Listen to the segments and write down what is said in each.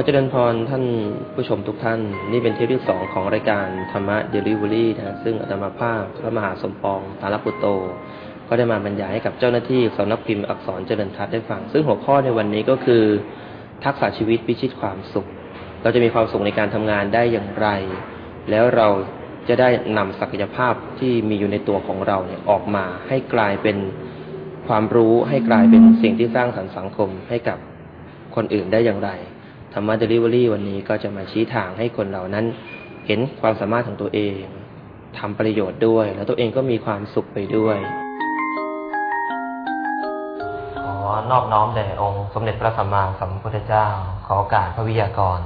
ขอเจริญพรท่านผู้ชมทุกท่าน นี่เป็นเทปที่สองของรายการธรรมะเดลิเวอรี่นะซึ่งอาตมาภาพพระมหาสมปองตาลปุตโต ก็ได้มาบรรยายให้กับเจ้าหน้าที่สำนักพิมพ์อักษรเจริญทัศน์ได้ฟัง ซึ่งหัวข้อในวันนี้ก็คือ ทักษะชีวิตพิชิตความสุข เราจะมีความสุขในการทำงานได้อย่างไร แล้วเราจะได้นำศักยภาพที่มีอยู่ในตัวของเราเนี่ยออกมาให้กลายเป็นความรู้ให้กลายเป็นสิ่งที่สร้างสรรค์สังคมให้กับคนอื่นได้อย่างไร ธรรมะเดลิเวอรี่วันนี้ก็จะมาชี้ทางให้คนเหล่านั้น เห็นความสามารถของตัวเองทำประโยชน์ด้วย แล้วตัวเองก็มีความสุขไปด้วยขอนอบน้อมแด่องค์สมเด็จพระสัมมาสัมพุทธเจ้า ขอโอกาสพระวิทยากร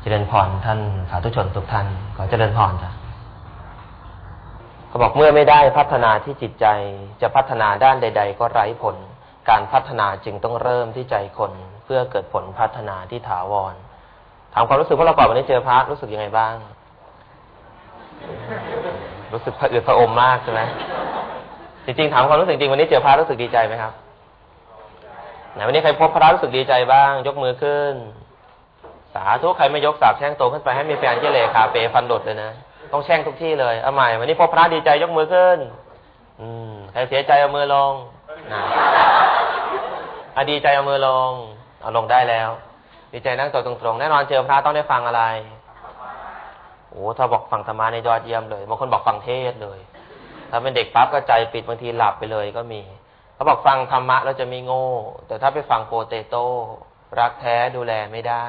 เจริญพรท่านสาธุชนทุกท่าน ขอเจริญพรจ้ะเขาบอกเมื่อไม่ได้พัฒนาที่จิตใจจะพัฒนาด้านใด ๆ ก็ไร้ผล การพัฒนาจึงต้องเริ่มที่ใจคน พื่อเกิดผลพัฒนาที่ถาวรถามความรู้สึกพวกเราก่อนวันนี้เจอพระรู้สึกยังไงบ้าง รู้สึกผะอืดผะอมมากใช่ไหมจริงๆถามความรู้สึกจริงวันนี้เจอพระรู้สึกดีใจไหมครับไหนวันนี้ใครพบพระรู้สึกดีใจบ้าง ยกมือขึ้น สาธุใครไม่ยกสาบแช่งโตขึ้นไปให้มีแฟนเจเลขาเปฟันดดเลยนะต้องแช่งทุกที่เลยเอาใหม่วันนี้พบพระดีใจยกมือขึ้น อืมใครเสียใจเอามือลงนะอดีใจเอามือลง เอาลงได้แล้ว ดีใจนั่งตัวตรงๆ แน่นอนเจอพระต้องได้ฟังอะไร โอ้ถ้าบอกฟังธรรมะในยอดเยี่ยมเลยบางคนบอกฟังเทศเลย ถ้าเป็นเด็กปั๊บก็ใจปิดบางทีหลับไปเลยก็มีเขาบอกฟังธรรมะแล้วจะไม่โง่ แต่ถ้าไปฟังโปเตโต้รักแท้ดูแลไม่ได้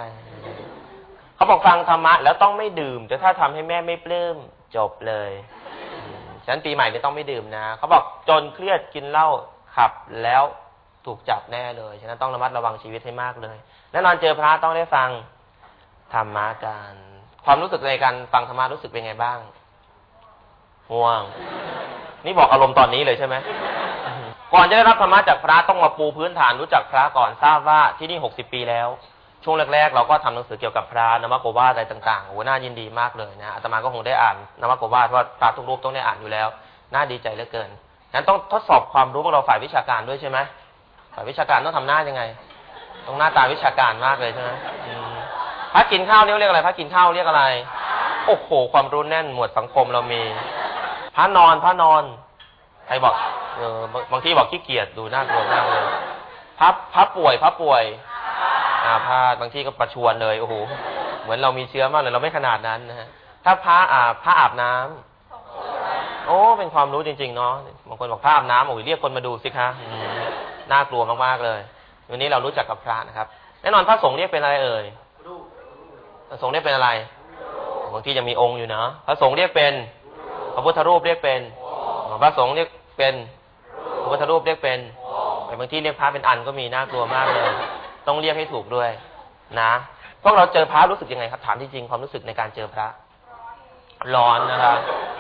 เขาบอกฟังธรรมะแล้วต้องไม่ดื่ม แต่ถ้าทำให้แม่ไม่ปลื้มจบเลยฉะนั้นปีใหม่ไม่ต้องไม่ดื่มนะ เขาบอกจนเครียดกินเหล้าขับแล้ว ถูกจับแน่เลย ฉะนั้นต้องระมัดระวังชีวิตให้มากเลย แน่นอนเจอพระต้องได้ฟังธรรมะกันความรู้สึกในการฟังธรรมะรู้สึกเป็นไงบ้างง่วง นี่บอกอารมณ์ตอนนี้เลยใช่ไหมก่อนจะได้รับธรรมะจากพระต้องมาปูพื้นฐานรู้จักพระก่อนทราบว่าที่นี่หกสิบปีแล้ว ช่วงแรก ๆ เราก็ทำหนังสือเกี่ยวกับพระนวโกวาอะไรต่างๆโอ้น่ายินดีมากเลยนะอาตมาก็คงได้อ่านนวโกวาเพราะพระทุกรูปต้องได้อ่านอยู่แล้ว น่าดีใจเหลือเกินงั้นต้องทดสอบความรู้ของเราฝ่ายวิชาการด้วยใช่ไหม ฝ่ายวิชาการต้องทำหน้ายังไงต้องหน้าตาวิชาการมากเลยใช่ไหมพระกินข้าวเรียกอะไรพระกินข้าวเรียกอะไร โอ้โห ความรู้แน่นหมวดสังคมเรามี พระนอนพระนอนใครบอก เออบางทีบอกขี้เกียจดูน่ากลัวมากเลยพระพระป่วยพระป่วย อาพาธบางที่ก็ประชวนเลยโอ้โหเหมือนเรามีเชื้อมากเลยเราไม่ขนาดนั้นนะฮะถ้าพระอาบพระอาบน้ำโอ้เป็นความรู้จริง ๆ เนาะบางคนบอกพระอาบน้ำโอ้ยเรียกคนมาดูสิคะ น่ากลัวมากๆเลยวันนี้เรารู้จักกับพระนะครับ แน่นอนพระสงฆ์เรียกเป็นอะไรเอ่ยพระสงฆ์เรียกเป็นอะไรบางที่จะมีองค์อยู่นะพระสงฆ์เรียกเป็นพระพุทธรูปเรียกเป็นพระสงฆ์เรียกเป็นพระพุทธรูปเรียกเป็นบางที่เรียกพระเป็นอันก็มีน่ากลัวมากเลย ต้องเรียกให้ถูกด้วย นะพวกเราเจอพระรู้สึกยังไงครับ ถามที่จริงความรู้สึกในการเจอพระ ร้อนนะครับ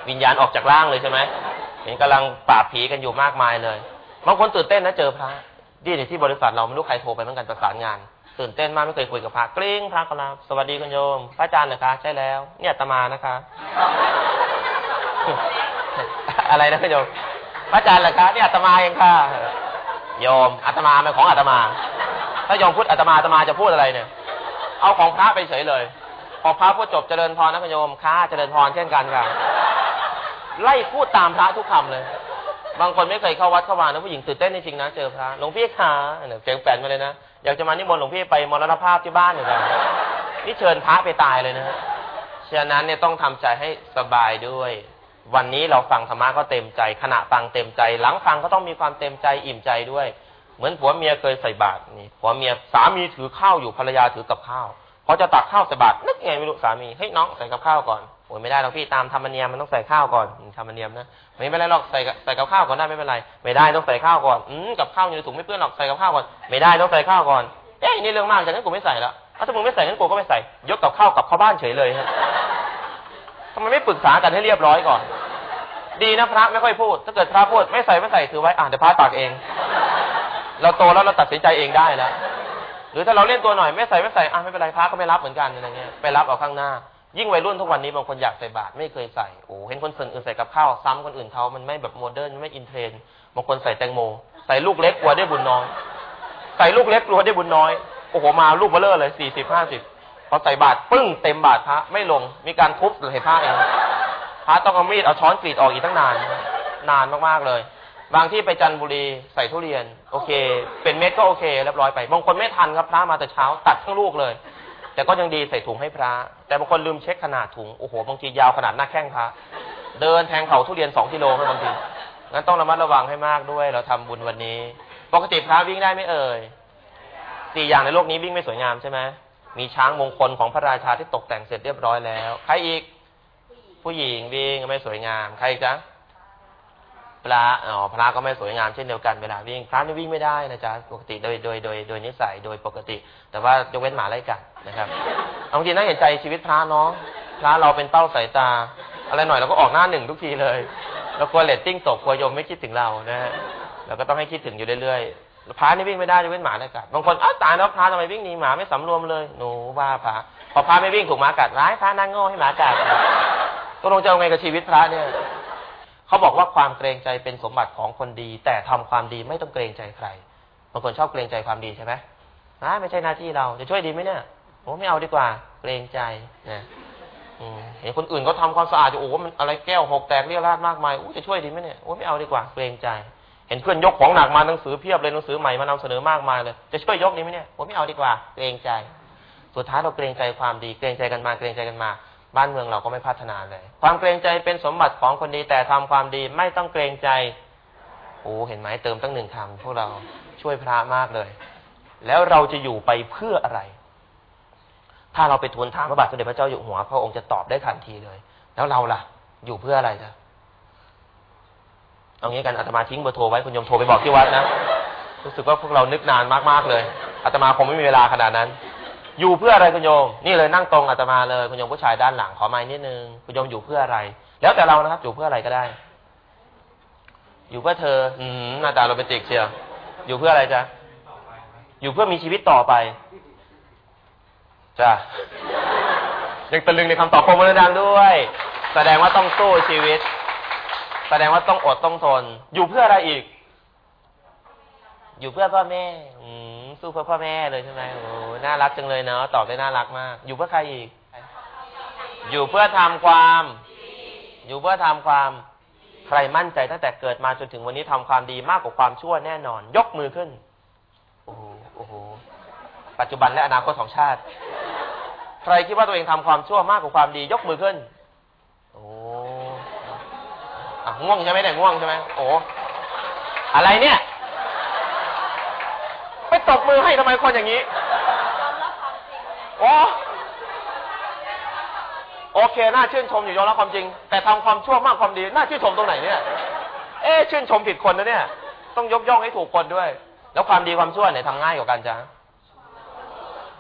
วิญญาณออกจากร่างเลยใช่ไหมเห็นกำลังปราบผีกันอยู่มากมายเลย บางคนตื่นเต้นนะเจอพระดีในที่บริษัทเราไม่รู้ใครโทรไปเหมือนกันประสานงาน ตื่นเต้นมากไม่เคยคุยกับพระกริ้งพระกำลังสวัสดีคุณโยม พระอาจารย์นะคะใช่แล้ว เนี่ยตมานะคะ อะไรนะคุณโยม พระอาจารย์เหรอคะเนี่ยตมาเองค่ะโยมอาตมาเป็นของอาตมา ถ้ายอมพูดอาตมาอาตมาจะพูดอะไรเนี่ย เอาของพระไปเฉยเลยพอพระพูดจบเจริญพรนะคุณโยมค้าเจริญพรเช่นกันค่ะไล่พูดตามพระทุกคำเลย บางคนไม่เคยเข้าวัดเข้ามานะผู้หญิงตื่นเต้นจริงๆนะเจอพระหลวงพี่ขาเนี่ยเสียงแปลนมาเลยนะอยากจะมานิมนต์หลวงพี่ไปมรณภาพที่บ้านอยู่กันนี่เชิญพระไปตายเลยนะฉะนั้นเนี่ยต้องทำใจให้สบายด้วย วันนี้เราฟังธรรมะก็เต็มใจ ขณะฟังเต็มใจ หลังฟังก็ต้องมีความเต็มใจอิ่มใจด้วย เหมือนผัวเมียเคยใส่บาตรนี่ผัวเมียสามีถือข้าวอยู่ภรรยาถือกับข้าวพอจะตักข้าวใส่บาตรนึกไงไม่รู้สามีเฮ้ยน้องใส่กับข้าวก่อนโอ้ยไม่ได้หรอกพี่ตามธรรมเนียมมันต้องใส่ข้าวก่อนธรรมเนียมนะ ไม่เป็นไรหรอกใส่ใส่กับข้าวก่อนได้ไม่เป็นไร ไม่ได้ต้องใส่ข้าวก่อนอืมกับข้าวอยู่ในถุงไม่เปื้อนหรอกใส่กับข้าวก่อนไม่ได้ต้องใส่ข้าวก่อนเอ้ยนี่เรื่องมากจากนั้นกูไม่ใส่แล้วถ้ามึงไม่ใส่งั้นกูก็ไม่ใส่ ยกกับข้าวกับข้าวบ้านเฉยเลยฮะทำไมไม่ปรึกษากันให้เรียบร้อยก่อน ดีนะพระไม่ค่อยพูด ถ้าเกิดพระพูดไม่ใส่ไม่ใส่ถือไว้อ่านเดี๋ยวพระตักเอง เราโตแล้วเราตัดสินใจเองได้แล้วหรือถ้าเราเล่นตัวหน่อยไม่ใส่ไม่ใส่อะไม่เป็นไรพระก็ไม่รับเหมือนกันอะไรเงี้ยไปรับเอาข้างหน้า ยิ่งวัยรุ่นทุกวันนี้บางคนอยากใส่บาตรไม่เคยใส่โอ้เห็นคนอื่นใส่กับข้าวซ้ำคนอื่นเขามันไม่แบบ modern ไม่ in trend บางคนใส่แตงโม ใส่ลูกเล็กกลัวได้บุญน้อย ใส่ลูกเล็กกลัวได้บุญน้อยโอ้โหมาลูกเบลเลอร์เลยสี่สิบห้าสิบพอใส่บาตรปึ้งเต็มบาตรพระไม่ลงมีการทุบเลยพระเองพระต้องเอามีดเอาช้อนกรีดออกอีกตั้งนานนานมากๆเลย บางที่ไปจันทบุรีใส่ทุเรียน โอเค เป็นเม็ดก็โอเคเรียบร้อยไปบางคนไม่ทันครับพระมาแต่เช้าตัดทั้งลูกเลย แต่ก็ยังดีใส่ถุงให้พระ แต่บางคนลืมเช็คขนาดถุง โอ้โห บางทียาวขนาดหน้าแข้งพระ เดินแทงเผาทุเรียนสองกิโลครับบางทีงั้นต้องระมัดระวังให้มากด้วย เราทำบุญวันนี้ ปกติพระวิ่งได้ไหมเอ่ยสี่อย่างในโลกนี้วิ่งไม่สวยงามใช่ไหมมีช้างมงคลของพระราชาที่ตกแต่งเสร็จเรียบร้อยแล้ว ใครอีก ผู้หญิงวิ่งไม่สวยงาม ใครอีกจ๊ะ พระอ๋อพระก็ไม่สวยงามเช่นเดียวกันเวลาวิ่งพระนี่วิ่งไม่ได้นะจ๊ะปกติโดยโดยโดยโดยนิสัยโดยปกติ แต่ว่ายกเว้นหมาไล่กัดนะครับเอาจริงน่าเห็นใจชีวิตพระเนาะพระเราเป็นเป้าสายตา อะไรหน่อยเราก็ออกหน้าหนึ่งทุกทีเลยเรากลัวเลตติ้งตกกลัวโยมไม่คิดถึงเรานะฮะเราก็ต้องให้คิดถึงอยู่เรื่อยๆพระนี่วิ่งไม่ได้ยกเว้นหมาไล่กัดบางคนอ้าวตายแล้วพระทำไมวิ่งหนีหมาไม่สำรวมเลยหนูว่าพระพอพระไม่วิ่งถูกหมากัดร้ายพระนั่งโง่ให้หมากัดตกลงจะเอาไงกับชีวิตพระเนี่ย เขาบอกว่าความเกรงใจเป็นสมบัติของคนดี แต่ทำความดีไม่ต้องเกรงใจใครบางคนชอบเกรงใจความดีใช่ไหมนะไม่ใช่หน้าที่เราจะช่วยดีไหมเนี่ยโอ้ไม่เอาดีกว่า เกรงใจนะเห็นคนอื่นเขาทาความสะอาดอยู่โอ้มันอะไรแก้วหกแตกเรียราดมากมายโอ้จะช่วยดีไหมเนี่ยโอ้ไม่เอาดีกว่า เกรงใจ เห็นเพื่อนยกของหนักมาหนังสือเพียบเลยหนังสือใหม่มานำเสนอมากมายเลยจะช่วยยกดีไหมเนี่ยโอ้ไม่เอาดีกว่า เกรงใจ สุดท้ายเราเกรงใจความดี เกรงใจกันมา เกรงใจกันมา บ้านเมืองเราก็ไม่พัฒนาเลย ความเกรงใจเป็นสมบัติของคนดีแต่ทำความดีไม่ต้องเกรงใจโอ้เห็นไหมเติมตั้งหนึ่งคำพวกเราช่วยพระมากเลย แล้วเราจะอยู่ไปเพื่ออะไร ถ้าเราไปทูลถามพระบาทสมเด็จพระเจ้าอยู่หัวพระองค์จะตอบได้ทันทีเลย แล้วเราล่ะ อยู่เพื่ออะไรจ๊ะเอางี้กันอาตมาทิ้งเบอร์โทรไว้คุณโยมโทรไปบอกที่วัดนะรู้สึกว่าพวกเรานึกนานมากๆเลยอาตมาคงไม่มีเวลาขนาดนั้น อยู่เพื่ออะไรคุณโยม นี่เลยนั่งตรงอาตมาเลยคุณโยมผู้ชายด้านหลังขอไม้นิดนึงคุณโยมอยู่เพื่ออะไร แล้วแต่เรานะครับอยู่เพื่ออะไรก็ได้ อยู่เพื่อเธอ อืมหน้าตาโรแมนติกเชียวอยู่เพื่ออะไรจ๊ะอยู่เพื่อมีชีวิตต่อไปจ้ะยังตะลึงในคำตอบพรมดังด้วย แสดงว่าต้องสู้ชีวิต แสดงว่าต้องอดต้องทน อยู่เพื่ออะไรอีก อยู่เพื่อพ่อแม่ อืม สู้เพื่อพ่อแม่เลยใช่ไหมโอ้น่ารักจังเลยเนาะตอบได้น่ารักมาก อยู่เพื่อใครอีก อยู่เพื่อทำความ อยู่เพื่อทำความ ใครมั่นใจตั้งแต่เกิดมาจนถึงวันนี้ทำความดีมากกว่าความชั่วแน่นอน ยกมือขึ้น โอ้โหโอ้โหปัจจุบันและอนาคตของชาติ ใครคิดว่าตัวเองทำความชั่วมากกว่าความดี ยกมือขึ้น โอ้อะง่วงใช่ไหมเนี่ยง่วงใช่ไหมโอ้อะไรเนี่ย ตบมือให้ทำไมคนอย่างนี้โอ้โอเค น่าชื่นชมอยู่ยอมรับความจริง แต่ทำความชั่วมากความดี น่าชื่นชมตรงไหนเนี่ย เอ๊ชื่นชมผิดคนนะเนี่ย ต้องยกย่องให้ถูกคนด้วย แล้วความดีความชั่วเนี่ยทำง่ายกว่ากันจ้ะ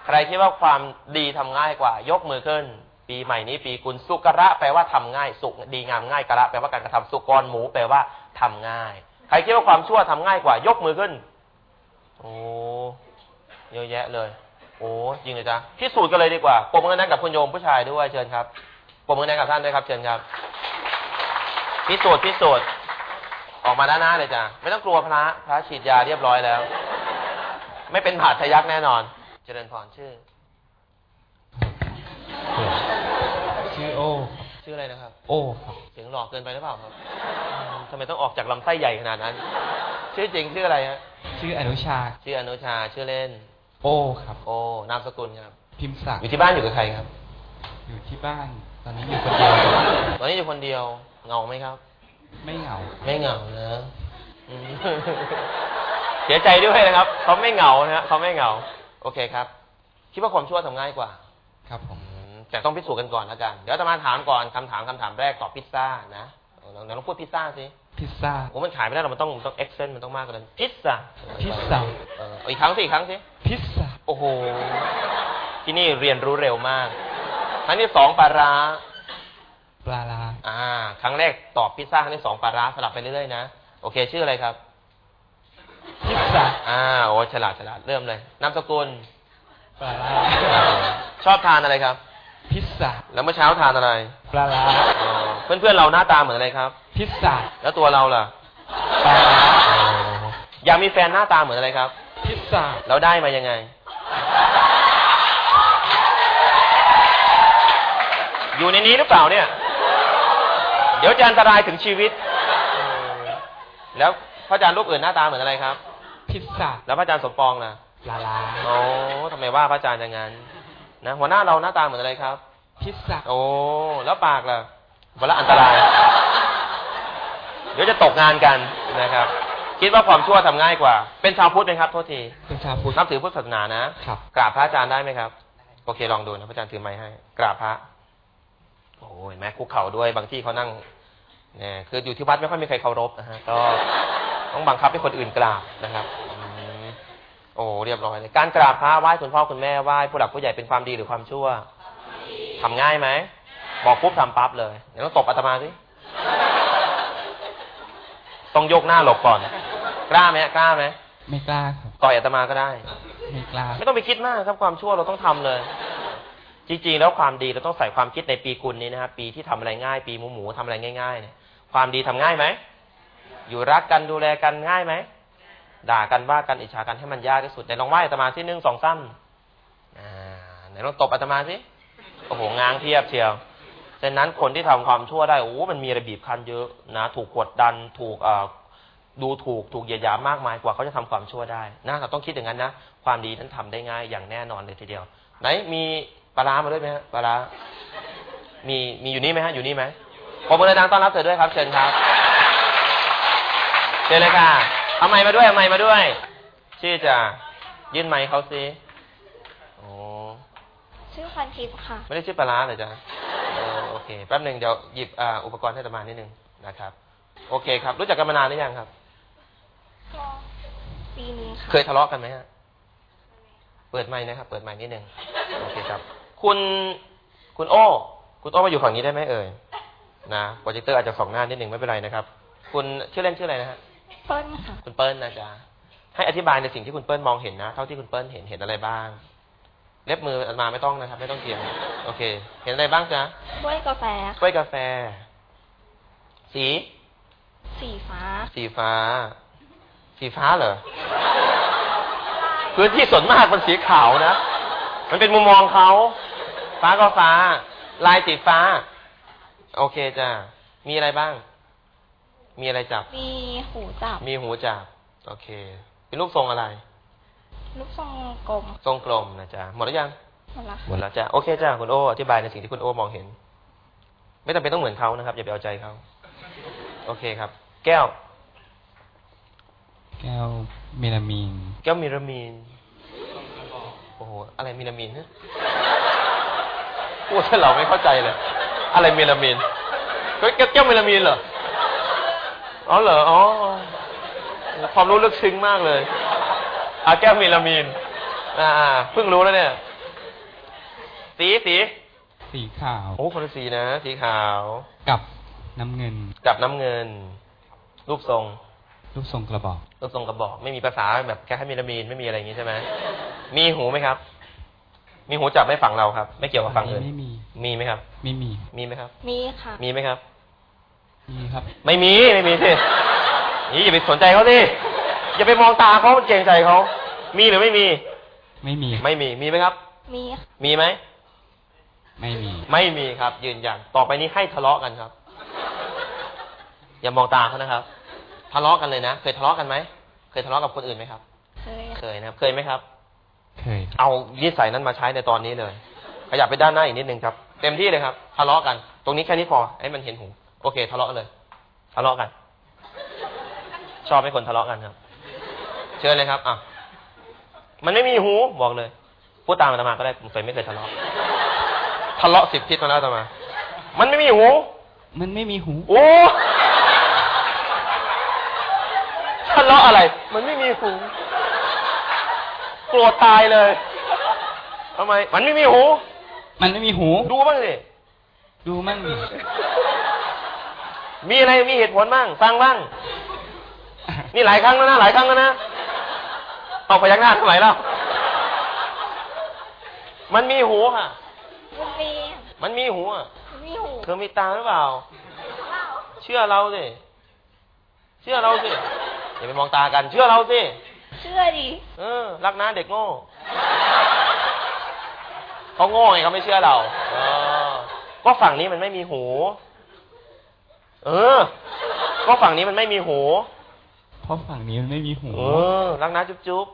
ใครคิดว่าความดีทำง่ายกว่า ยกมือขึ้น ปีใหม่นี้ปีกุลสุกระแปลว่าทำง่าย สุดีงามง่ายกระแปลว่าการกระทำสุกรหมูแปลว่าทำง่าย ใครคิดว่าความชั่วทำง่ายกว่า ยกมือขึ้น โอ้เยอะแยะเลย โอ้จริงเลยจ้ะพิสูจน์กันเลยดีกว่าปมมือนั้นกับคุณโยมผู้ชายด้วยเชิญครับปมมือนั้นกับท่านด้วยครับ เชิญครับพิสูจน์พิสูจน์ออกมาด้านหน้าเลยจ้ะไม่ต้องกลัวพระพระฉีดยาเรียบร้อยแล้ว ไม่เป็นบาดทะยักแน่นอน เจริญพรชื่อ ชื่อโอ ชื่ออะไรนะครับ โอครับเสียงหลอกเกินไปหรือเปล่าครับทำไมต้องออกจากลำไส้ใหญ่ขนาดนั้น ชื่อจริงชื่ออะไรฮะ ชื่ออนุชา ชื่ออนุชาชื่อเล่น โอครับ โอ้นามสกุลครับ พิมพ์ศักดิ์อยู่ที่บ้านอยู่กับใครครับ อยู่ที่บ้าน ตอนนี้อยู่คนเดียวครับตอนนี้อยู่คนเดียวเหงาไหมครับ ไม่เหงา ไม่เหงานะอืมเสียใจด้วยนะครับเขาไม่เหงานะฮะเขาไม่เหงา โอเคครับ คิดว่าความชั่วทำง่ายกว่า ครับผมอืมแต่ต้องพิสูจน์กันก่อนแล้วกัน เดี๋ยวจะมาถามก่อนคำถามคำถามแรกตอบพิซซ่านะ ลองลองพูดพิซซ่าสิพิซซ่าโอ้มันขายไม่ได้หรอกมันต้องมันต้องเอ็กเซนมันต้องมากกว่านั้นพิซซ่าพิซซ่าเออเอาอีกครั้งสิอีกครั้งสิพิซซ่าโอ้โหที่นี่เรียนรู้เร็วมากครั้งที่สองปลาร้าปลาลาอ่า ครั้งแรกตอบพิซซ่าครั้งที่สองปลาร้าสลับไปเรื่อยๆนะโอเค ชื่ออะไรครับพิซซ่าอ่าโอ้ฉลาดฉลาดเริ่มเลยนามสกุลปลาลาชอบทานอะไรครับ พิซซ่าแล้วเมื่อเช้าทานอะไรปลาลาเพื่อนเพื่อนๆเราหน้าตาเหมือนอะไรครับ พิซซ่าแล้วตัวเราล่ะปลาลาอยากมีแฟนหน้าตาเหมือนอะไรครับ พิซซ่าแล้วได้มายังไง อยู่ในนี้หรือเปล่าเนี่ย เดี๋ยวจะอันตรายถึงชีวิตเออแล้วพระอาจารย์รูปอื่นหน้าตาเหมือนอะไรครับ พิซซ่าแล้วพระอาจารย์สมปองล่ะปลาร้าโอ้ทำไมว่าพระอาจารย์อย่างนั้น นะหัวหน้าเราหน้าตาเหมือนอะไรครับ พิซซ่าโอ้แล้วปากล่ะวันละอันตราย เดี๋ยวจะตกงานกันนะครับ คิดว่าความชั่วทำง่ายกว่า เป็นชาวพุทธไหมครับโทษทีเป็นชาวพุทธนับถือพุทธศาสนานะครับกราบพระอาจารย์ได้ไหมครับ โอเคลองดูนะพระอาจารย์ถือไม้ให้ กราบพระโอ้ยแม้คุกเข่าด้วยบางที่เขานั่งเนี่ยคืออยู่ที่วัดไม่ค่อยมีใครเคารพนะฮะก็ต้องบังคับให้คนอื่นกราบนะครับอืม โอ้เรียบร้อยเลยการกราบพระไหว้คุณพ่อคุณแม่ไหว้ผู้หลักผู้ใหญ่เป็นความดีหรือความชั่วทำง่ายไหม บอกปุ๊บทำปั๊บเลยเดี๋ยวต้องตบอาตมาสิต้องยกหน้าหลบก่อน กล้าไหมกล้าไหมไม่กล้าครับต่อยอาตมาก็ได้ ไม่กล้า ไม่ต้องไปคิดมากครับความชั่วเราต้องทำเลย จริงๆ แล้วความดีเราต้องใส่ความคิดในปีกุลนี้นะครับปีที่ทำอะไรง่าย ปีหมูหมูทำอะไรง่ายๆเนี่ยความดีทำง่ายไหมอยู่รักกันดูแลกันง่ายไหม ด่ากันว่ากันอิจฉากันให้มันยากที่สุดไหนลองไหว้อาตมาที่หนึ่งสองซ้ำอ่าไหนลองตบอาตมาสิโอ้โหง้างเทียบเชียวฉะนั้นคนที่ทำความชั่วได้โอ้โหมันมีระเบียบคันเยอะนะ ถูกกดดันถูกเออดูถูกถูกเยียดยามากมายกว่าเขาจะทำความชั่วได้นะเราต้องคิดอย่างนั้นนะความดีนั้นทำได้ง่ายอย่างแน่นอนเลยทีเดียว ไหนมีปลาร้ามาด้วยไหมฮะปลาร้ามีมีอยู่นี่ไหมฮะอยู่นี่ไหมผมมือดังต้อนรับเธอด้วยครับ เชิญครับเชิญเลยค่ะ เอาไม้มาด้วยเอาไม้มาด้วย ชื่อจะยื่นไม้เขาสิโอ้ชื่อพันทิพย์ค่ะ ไม่ได้ชื่อปลาร้าเลยจ้ะเออโอเคแป๊บหนึ่งเดี๋ยวหยิบอ่าอุปกรณ์ให้อาตมานิดนึงนะครับ โอเคครับ รู้จักกันมานานหรือยังครับก็ปีนึงค่ะเคยทะเลาะกันไหมฮะเปิดไมค์นะครับ เปิดไมค์นิดนึงโอเคครับ คุณคุณโอ้ คุณโอ้มาอยู่ฝั่งนี้ได้ไหมเอ่ยนะโปรเจคเตอร์อาจจะสองหน้านิดนึงไม่เป็นไรนะครับ คุณชื่อเล่นชื่ออะไรนะฮะ เปิ้ลค่ะ คุณเปิ้ลนะจ๊ะให้อธิบายในสิ่งที่คุณเปิ้ลมองเห็นนะเท่าที่คุณเปิ้ลเห็นเห็นอะไรบ้าง เล็บมืออันมาไม่ต้องนะครับ ไม่ต้องเกี่ยวโอเค เห็นอะไรบ้างจ๊ะด้วยกาแฟกล้วยกาแฟ สี สีฟ้า สีฟ้า สีฟ้าเหรอพื้นที่ส่วนมากมันสีขาวนะมันเป็นมุมมองเขาฟ้าก็ฟ้า ลายสีฟ้า โอเคจ้ะมีอะไรบ้าง มีอะไรจับ มีหูจับ มีหูจับ โอเค เป็นรูปทรงอะไรลูกทรงกลม ทรงกลมนะจ๊ะ หมดแล้วยัง หมดละหมดแล้วจ้ะ โอเคจ้ะคุณโอ อธิบายในสิ่งที่คุณโอมองเห็น ไม่จำเป็นต้องเหมือนเขานะครับ อย่าไปเอาใจเขา โอเคครับ แก้ว แก้วเมลามีน แก้วมีรามีน โอ้โห อะไรมีรามีนฮะพูดให้เราไม่เข้าใจเลย อะไรมีรามีนเฮ้ยแก้วแก้วมีรามีนเหรอ อ๋อเหรอ อ๋อ ความรู้ลึกซึ้งมากเลยอาแก้วมีรามีน อ่าเพิ่งรู้แล้วเนี่ย สีสี สีขาว โอ้คนละสีนะ สีขาว กับน้ำเงิน กับน้ำเงิน รูปทรง รูปทรงกระบอก รูปทรงกระบอก ไม่มีภาษาแบบแค่ให้มีละมีนไม่มีอะไรอย่างนี้ใช่ไหมมีหูไหมครับ มีหูจับไม่ฝั่งเราครับ ไม่เกี่ยวกับฝั่งอื่นไม่มี มีไหมครับ ไม่มี มีไหมครับ มีค่ะ มีไหมครับ มีครับ ไม่มีไม่มีสินี่อย่าไปสนใจเขาสิอย่าไปมองตาเขาเกรงใจเขา มีหรือไม่มี ไม่มี ไม่มี มีไหมครับ มีค่ะมีไหม ไม่มี ไม่มีครับ ยืนยัน ต่อไปนี้ให้ทะเลาะกันครับ อย่ามองตาเขานะครับ ทะเลาะกันเลยนะ เคยทะเลาะกันไหม เคยทะเลาะกับคนอื่นไหมครับ เคย เคยนะครับ เคยไหมครับ เคย เอานิสัยนั้นมาใช้ในตอนนี้เลย ขยับไปด้านหน้าอีกนิดนึงครับ เต็มที่เลยครับ ทะเลาะกัน ตรงนี้แค่นี้พอ ให้มันเห็นหู โอเค ทะเลาะเลย ทะเลาะกัน ชอบให้คนทะเลาะกันครับ เชิญเลยครับอะมันไม่มีหูบอกเลย พูดตามอาตมาก็ได้ผมเคยไม่เคยทะเลาะ ทะเลาะสิบทิศมาแล้วอาตมา มันไม่มีหู มันไม่มีหู โอ้ทะเลาะอะไร มันไม่มีหูโกรธตายเลยทำไม มันไม่มีหู มันไม่มีหู ดูบ้างสิดูมั่งดิ มีอะไรมีเหตุผลบ้างฟังบ้างนี่หลายครั้งแล้วนะหลายครั้งแล้วนะเอาพยักหน้าทำไมเล่ามันมีหูค่ะ มันมี มันมีหูอะมันมีหู เธอมีตาหรือเปล่า เชื่อเราสิ เชื่อเราสิ อย่าไปมองตากัน เชื่อเราสิ เชื่อดิ เออ รักนะเด็กโง่เขาโง่ไงเขาไม่เชื่อเราเออก็ฝั่งนี้มันไม่มีหู เออ ก็ฝั่งนี้มันไม่มีหูเพราะฝั่งนี้มันไม่มีหูเออรักนะจุ๊บจุ๊บ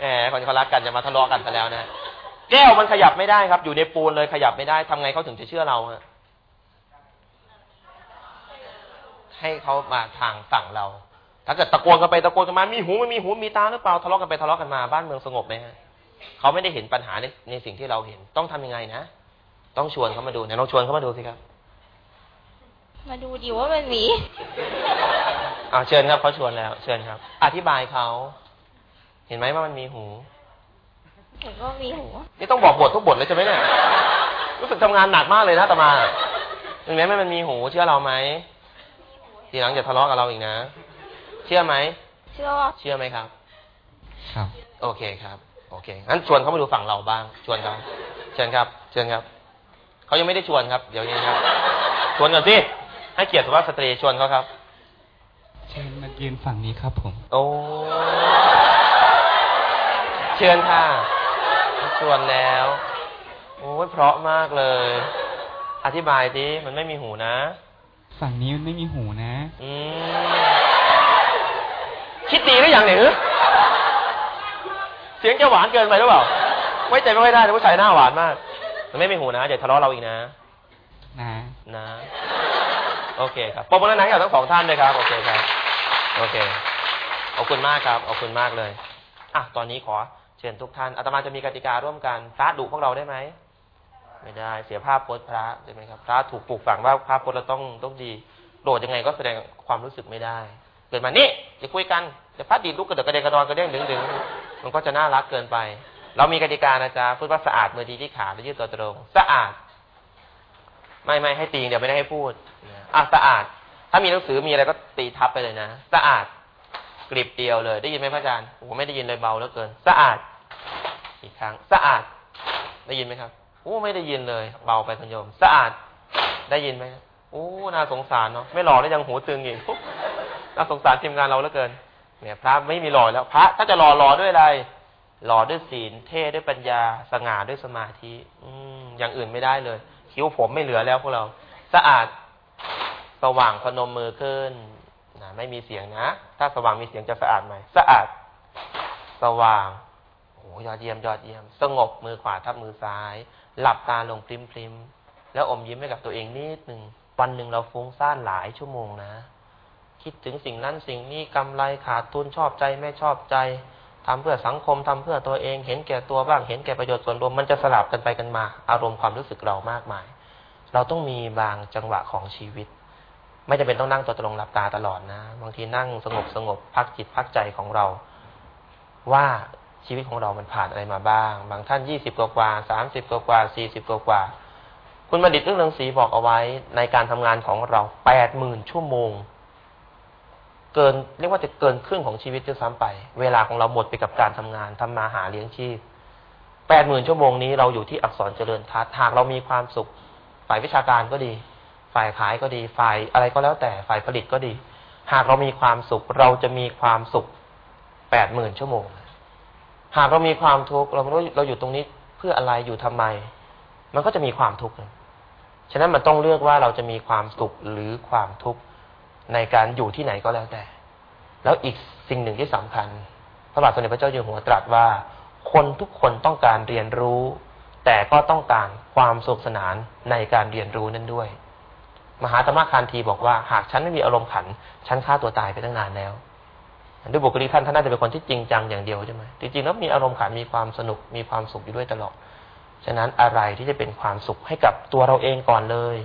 แหมคนเขารักกันจะมาทะเลาะกันซะแล้วนะแก้วมันขยับไม่ได้ครับ อยู่ในปูนเลยขยับไม่ได้ทำไงเขาถึงจะเชื่อเราฮะให้เขามาทางฝั่งเรา ถ้าเกิดตะโกนกันไปตะโกนกันมา มีหูไม่มีหู มีตาหรือเปล่า ทะเลาะกันไปทะเลาะกันมา บ้านเมืองสงบไหมฮะเขาไม่ได้เห็นปัญหาในในสิ่งที่เราเห็น ต้องทำยังไงนะ ต้องชวนเขามาดูเนี่ยลองชวนเขามาดูสิครับ มาดูดิว่ามันมีอ่าเชิญครับเขาชวนแล้ว เชิญครับ อธิบายเขา เห็นไหมว่ามันมีหูเห็นว่ามีหูนี่ต้องบอกบททุกบทเลยใช่ไหมเนี่ยรู้สึกทำงานหนักมากเลยนะตามาเห็นไหมมันมีหูเชื่อเราไหมทีหลังจะทะเลาะกับเราอีกนะ เชื่อไหมเชื่อว่าเชื่อไหมครับ ครับ โอเคครับ โอเคงั้นชวนเขามาดูฝั่งเราบ้าง ชวนเขาเชิญครับ เชิญครับเขายังไม่ได้ชวนครับ เดี๋ยวนี้ครับ ชวนก่อนสิ ให้เกียรติสุภาพสตรีชวนเขาครับ เชิญมายืนฝั่งนี้ครับผม โอ้เชิญค่ะชวนแล้ว โอ้ยเพราะมากเลย อธิบายดิมันไม่มีหูนะ ฝั่งนี้มันไม่มีหูนะ อืมคิดดีหรือยังเนี่ยหรือเสียงจะหวานเกินไปหรือเปล่าไว้ใจไม่ค่อยได้แต่ผู้ชายหน้าหวานมาก มันไม่มีหูนะอย่าทะเลาะเราอีกนะ นะนะ โอเคครับปรบมือนั้นๆกับทั้งสองท่านเลยครับโอเคครับ โอเคขอบคุณมากครับขอบคุณมากเลยอะตอนนี้ขอเชิญทุกท่านอาตมาจะมีกติการ่วมกันพระดุพวกเราได้ไหมไม่ได้เสียภาพพจน์พระใช่ไหมครับพระถูกปลูกฝังว่าภาพพจน์เราต้องต้องดีโกรธยังไงก็แสดงความรู้สึกไม่ได้ เกิดมานี่จะคุยกันจะพัดดีดลุกกระเดกกระเดกกระดอนกระเด้งดึงดึงมันก็จะน่ารักเกินไป เรามีกติกานะจ๊ะพูดว่าสะอาดมือดีที่ขาและยืดตัวตรง สะอาด ไม่ไม่ให้ตีงเดี๋ยวไม่ได้ให้พูดนะ อะสะอาด ถ้ามีหนังสือมีอะไรก็ตีทับไปเลยนะ สะอาดกริบเดียวเลย ได้ยินไหมพระอาจารย์ผมไม่ได้ยินเลยเบาเหลือเกิน สะอาด อีกครั้ง สะอาด ได้ยินไหมครับโอ้ไม่ได้ยินเลย เบาไปคุณโยม สะอาด ได้ยินไหมโอ้น่าสงสารเนาะไม่หล่อแล้วยังหูตึงอีกน่าสงสารทีมงานเราเหลือเกิน เนี่ย พระไม่มีหล่อแล้วพระถ้าจะหล่อหล่อด้วยอะไรหล่อด้วยศีลเท่ด้วยปัญญา สง่าด้วยสมาธิ อืมอย่างอื่นไม่ได้เลย คิ้วผมไม่เหลือแล้วพวกเรา สะอาด สว่างพนมมือขึ้นนะไม่มีเสียงนะ ถ้าสว่างมีเสียงจะสะอาดไหมสะอาด สว่างโอ้ยอดเยี่ยมยอดเยี่ยม สงบมือขวาทับมือซ้าย หลับตาลงพริมพริมแล้วอมยิ้มให้กับตัวเองนิดหนึ่งวันหนึ่งเราฟุ้งซ่านหลายชั่วโมงนะ คิดถึงสิ่งนั้นสิ่งนี้กำไรขาดทุนชอบใจไม่ชอบใจทำเพื่อสังคมทำเพื่อตัวเอง เห็นแก่ตัวบ้างเห็นแก่ประโยชน์ส่วนรวมมันจะสลับกันไปกันมา อารมณ์ความรู้สึกเรามากมาย เราต้องมีบางจังหวะของชีวิต ไม่จำเป็นต้องนั่งตัวตรงหลับตาตลอดนะ บางทีนั่งสงบสงบพักจิตพักใจของเรา ว่าชีวิตของเรามันผ่านอะไรมาบ้าง บางท่านยี่สิบกว่าสามสิบกว่าสี่สิบกว่า คุณบัณฑิตเรื่องเรืองศรีบอกเอาไว้ในการทำงานของเราแปดหมื่นชั่วโมง เกินเรียกว่าจะเกินครึ่งของชีวิตด้วยซ้ำไป เวลาของเราหมดไปกับการทำงานทำมาหาเลี้ยงชีพแปดหมื่นชั่วโมงนี้เราอยู่ที่อักษรเจริญทัศหากเรามีความสุขฝ่ายวิชาการก็ดี ฝ่ายขายก็ดี ฝ่ายอะไรก็แล้วแต่ฝ่ายผลิตก็ดี หากเรามีความสุขเราจะมีความสุขแปดหมื่นชั่วโมง หากเรามีความทุกข์เราไม่รู้เราอยู่ตรงนี้เพื่ออะไรอยู่ทำไม มันก็จะมีความทุกข์ฉะนั้นมันต้องเลือกว่าเราจะมีความสุขหรือความทุกข์ในการอยู่ที่ไหนก็แล้วแต่ แล้วอีกสิ่งหนึ่งที่สำคัญพระบาทสมเด็จพระเจ้าอยู่หัวตรัสว่า คนทุกคนต้องการเรียนรู้ แต่ก็ต้องการความสุขสนานในการเรียนรู้นั้นด้วย มหาธรรมคานทีบอกว่าหากฉันไม่มีอารมณ์ขันฉันฆ่าตัวตายไปตั้งนานแล้วด้วยบุคลิกท่านท่านน่าจะเป็นคนที่จริงจังอย่างเดียวใช่ไหมจริงๆแล้วมีอารมณ์ขันมีความสนุกมีความสุขอยู่ด้วยตลอดฉะนั้นอะไรที่จะเป็นความสุขให้กับตัวเราเองก่อนเลย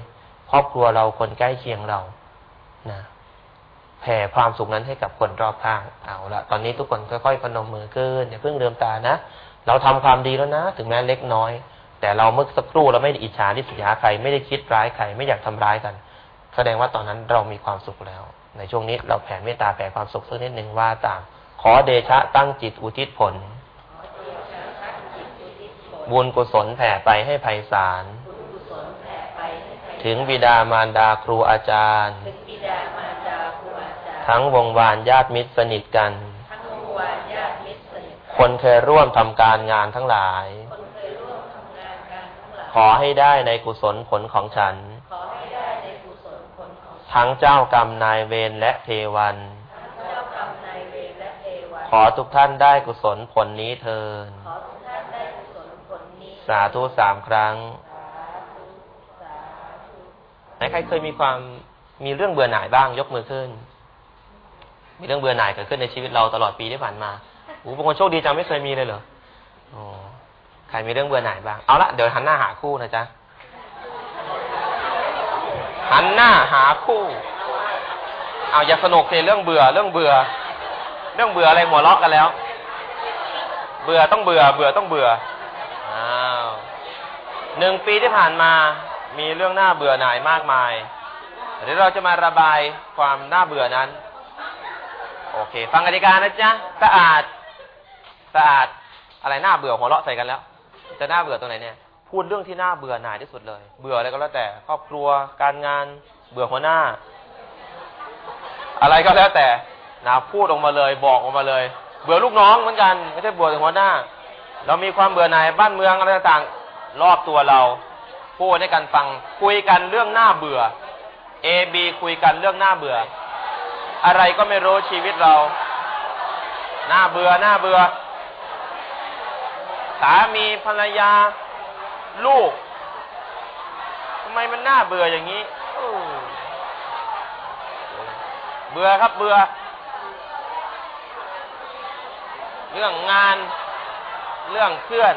ครอบครัวเราคนใกล้เคียงเรานะแผ่ความสุขนั้นให้กับคนรอบข้างเอาละตอนนี้ทุกคนค่อยๆพนมมือขึ้นอย่าเพิ่งเลืมตานะเราทำความดีแล้วนะถึงแม้เล็กน้อย แต่เราเมื่อสักครู่เราไม่ได้อิจฉาที่สิยาใครไม่ได้คิดร้ายใครไม่อยากทำร้ายกัน แสดงว่าตอนนั้นเรามีความสุขแล้ว ในช่วงนี้เราแผ่เมตตาแผ่ความสุขสักนิดหนึ่งว่าตาม ขอเดชะตั้งจิตอุทิศผล บุญกุศลแผ่ไปให้ไพศาลถึงบิดามารดาครูอาจารย์ ทั้งวงวานญาติมิตรสนิทกัน คนเคยร่วมทำการงานทั้งหลายขขอให้ได้ในกุศลผลของฉัน ทั้งเจ้ากรรมนายเวรและเทวัน ขอทุกท่านได้กุศลผลนี้เทิน สาธุสามครั้งไหนใครเคยมีความมีเรื่องเบื่อหน่ายบ้างยกมือขึ้น มีเรื่องเบื่อหน่ายเกิดขึ้นในชีวิตเราตลอดปีที่ผ่านมาโอ้บางคนโชคดีจังไม่เคยมีเลยเหรอโอ้ใครมีเรื่องเบื่อหน่ายบ้าง เอาละเดี๋ยวหันหน้าหาคู่นะจ๊ะ หันหน้าหาคู่ เอาอย่าสนุกเสียเรื่องเบื่อเรื่องเบื่อ เรื่องเบื่ออะไรหัวเราะกันแล้ว เบื่อต้องเบื่อ เบื่อต้องเบื่ออ้าวหนึ่งปีที่ผ่านมามีเรื่องหน่าเบื่อหน่ายมากมายเดี๋ยวเราจะมาระบายความน่าเบื่อนั้น โอเค ฟังกติกานะจ๊ะสะอาดสะอาดอะไรน่าเบื่อหัวเราะใส่กันแล้ว จะน่าเบื่อตรงไหนเนี่ย พูดเรื่องที่น่าเบื่อหน่ายที่สุดเลย เบื่ออะไรก็แล้วแต่ ครอบครัวการงาน เบื่อหัวหน้า อะไรก็แล้วแต่นะพูดออกมาเลยบอกออกมาเลย เบื่อลูกน้องเหมือนกัน ไม่ใช่เบื่อหัวหน้า เรามีความเบื่อหน่ายบ้านเมืองอะไรต่างๆรอบตัวเราพูดให้กันฟังคุยกันเรื่องหน้าเบื่อ A B คุยกันเรื่องหน้าเบื่อ อะไรก็ไม่รู้ชีวิตเรา หน้าเบื่อหน้าเบื่อสามีภรรยา ลูกทำไมมันน่าเบื่ออย่างนี้เบื่อครับเบื่อ เรื่องงาน เรื่องเพื่อน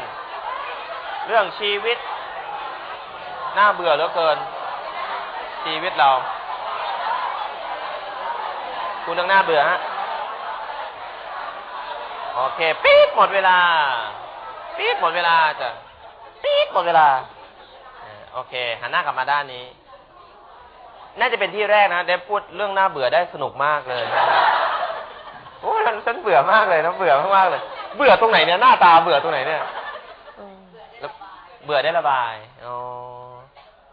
เรื่องชีวิต น่าเบื่อเหลือเกิน ชีวิตเรา คุณต้องน่าเบื่อฮะโอเค ปี๊ดหมดเวลา ปี๊ดหมดเวลาจ้ะ หมดเวลาโอเคหันหน้ากลับมาด้านนี้ น่าจะเป็นที่แรกนะได้พูดเรื่องน่าเบื่อได้สนุกมากเลยโอ้ยฉันเบื่อมากเลยนะเบื่อมากๆเลย เบื่อตรงไหนเนี่ยหน้าตาเบื่อตรงไหนเนี่ยเบื่อได้ระบายอ๋อ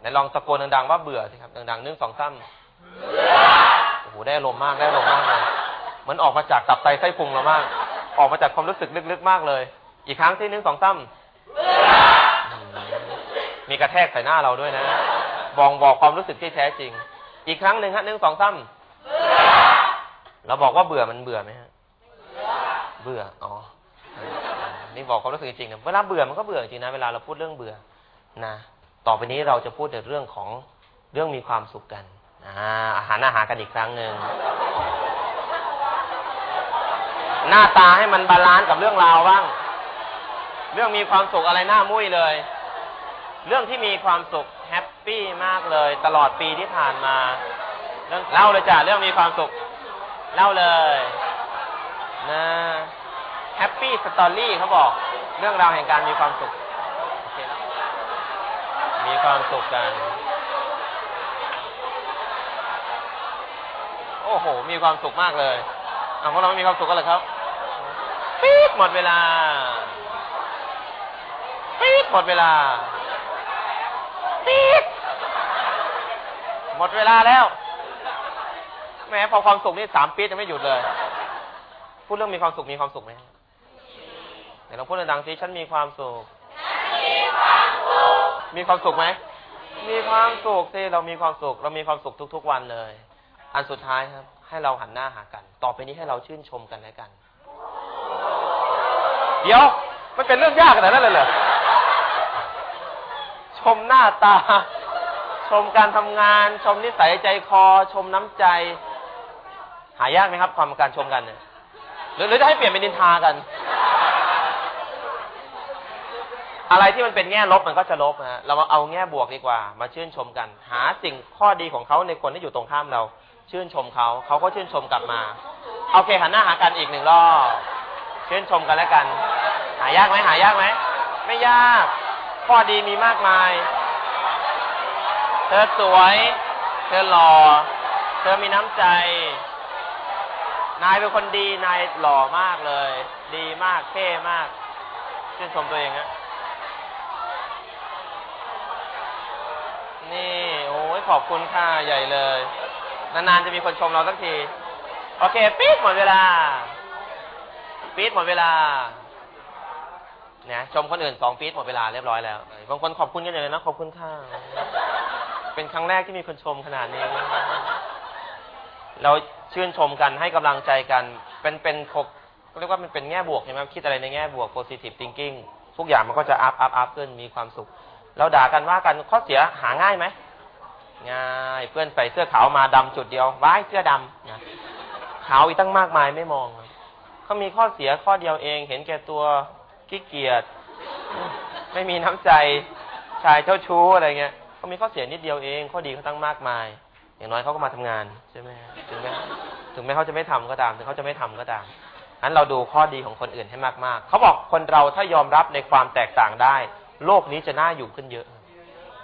ไหนลองตะโกนดังๆว่าเบื่อสิครับดังๆหนึ่งสองสามโอ้โหได้ลมมากได้ลมมากเลยเหมือนออกมาจากตับไตไส้พุงเรามาก ออกมาจากความรู้สึกลึกๆมากเลย อีกครั้งที่หนึ่งสองสาม มีกระแทกใส่หน้าเราด้วยนะบอกบอกความรู้สึกที่แท้จริง อีกครั้งหนึ่งฮะหนึ่งสองสามเราบอกว่าเบื่อมันเบื่อไหมฮะเบื่ออ๋อนี่บอกความรู้สึกจริงนะเวลาเบื่อมันก็เบื่อจริงนะเวลาเราพูดเรื่องเบื่อนะต่อไปนี้เราจะพูดแต่เรื่องของเรื่องมีความสุขกันอ่าอาหารอาหารกันอีกครั้งหนึ่งหน้าตาให้มัน balance กับเรื่องราวบ้าง เรื่องมีความสุขอะไรหน้ามุ่ยเลย เรื่องที่มีความสุข happy มากเลย ตลอดปีที่ผ่านมาเรื่องเล่าเลยจ้ะเรื่องมีความสุข เล่าเลยนะ happy story เขาบอก เรื่องราวแห่งการมีความสุขมีความสุขกัน โอ้โห มีความสุขมากเลยอะพวกเราไม่มีความสุขกันเหรอครับปี๊ดหมดเวลาปี๊ดหมดเวลา ปี๊ดหมดเวลาแล้วแหมพอความสุขนี่สามปี๊ดยังไม่หยุดเลย พูดเรื่องมีความสุขมีความสุขไหมไหนลองพูดดังๆสิฉันมีความสุข มีความสุขไหม มีความสุขสิเรามีความสุข เรามีความสุขทุก ๆ วันเลย อันสุดท้ายครับ ให้เราหันหน้าหากัน ต่อไปนี้ให้เราชื่นชมกันและกัน เดี๋ยว มันเป็นเรื่องยากขนาดนั้นเลยเหรอ ชมหน้าตา ชมการทำงาน ชมนิสัยใจคอ ชมน้ำใจ หายากไหมครับ ความการชมกันเนี่ยหรือหรือจะให้เปลี่ยนเป็นนินทากัน อะไรที่มันเป็นแง่ลบมันก็จะลบนะฮะเรามาเอาแง่บวกดีกว่า มาชื่นชมกัน หาสิ่งข้อดีของเขาในคนที่อยู่ตรงข้ามเรา ชื่นชมเขาเขาก็ชื่นชมกลับมาโอเคหันหน้าหากันอีกหนึ่งรอบชื่นชมกันแล้วกัน หายากไหมหายากไหมไม่ยาก ข้อดีมีมากมาย เธอสวย เธอหล่อ เธอมีน้ำใจ นายเป็นคนดี นายหล่อมากเลย ดีมาก เท่มากชื่นชมตัวเองฮะนี่ โอ้ยขอบคุณค่ะใหญ่เลย นานๆจะมีคนชมเราสักที โอเคปี๊ดหมดเวลาปี๊ดหมดเวลา นะชมคนอื่นสองปีดหมดเวลาเรียบร้อยแล้วบางคนขอบคุณกันเลยนะขอบคุณค่ะเป็นครั้งแรกที่มีคนชมขนาดนี้ เราชื่นชมกันให้กำลังใจกัน เป็นเป็นคกเรียกว่ามันเป็นแง่บวกใช่ไหมคิดอะไรในแง่บวก positive thinking ทุกอย่างมันก็จะอัพอัพอัพขึ้นมีความสุข เราด่ากันว่ากันข้อเสียหาง่ายไหมง่ายเพื่อนใส่เสื้อขาวมาดำจุดเดียวว้ายเสื้อดำนะขาวอีกตั้งมากมายไม่มองเขามีข้อเสียข้อเดียวเอง เห็นแก่ตัว ขี้เกียจไม่มีน้ำใจชายเจ้าชู้อะไรเงี้ยเขามีข้อเสียนิดเดียวเอง ข้อดีเขาตั้งมากมาย อย่างน้อยเขาก็มาทำงานใช่ไหมถึงแม้ถึงแม้เขาจะไม่ทำก็ตาม ถึงเขาจะไม่ทำก็ตามนั้นเราดูข้อดีของคนอื่นให้มากๆ เขาบอกคนเราถ้ายอมรับในความแตกต่างได้ โลกนี้จะน่าอยู่ขึ้นเยอะ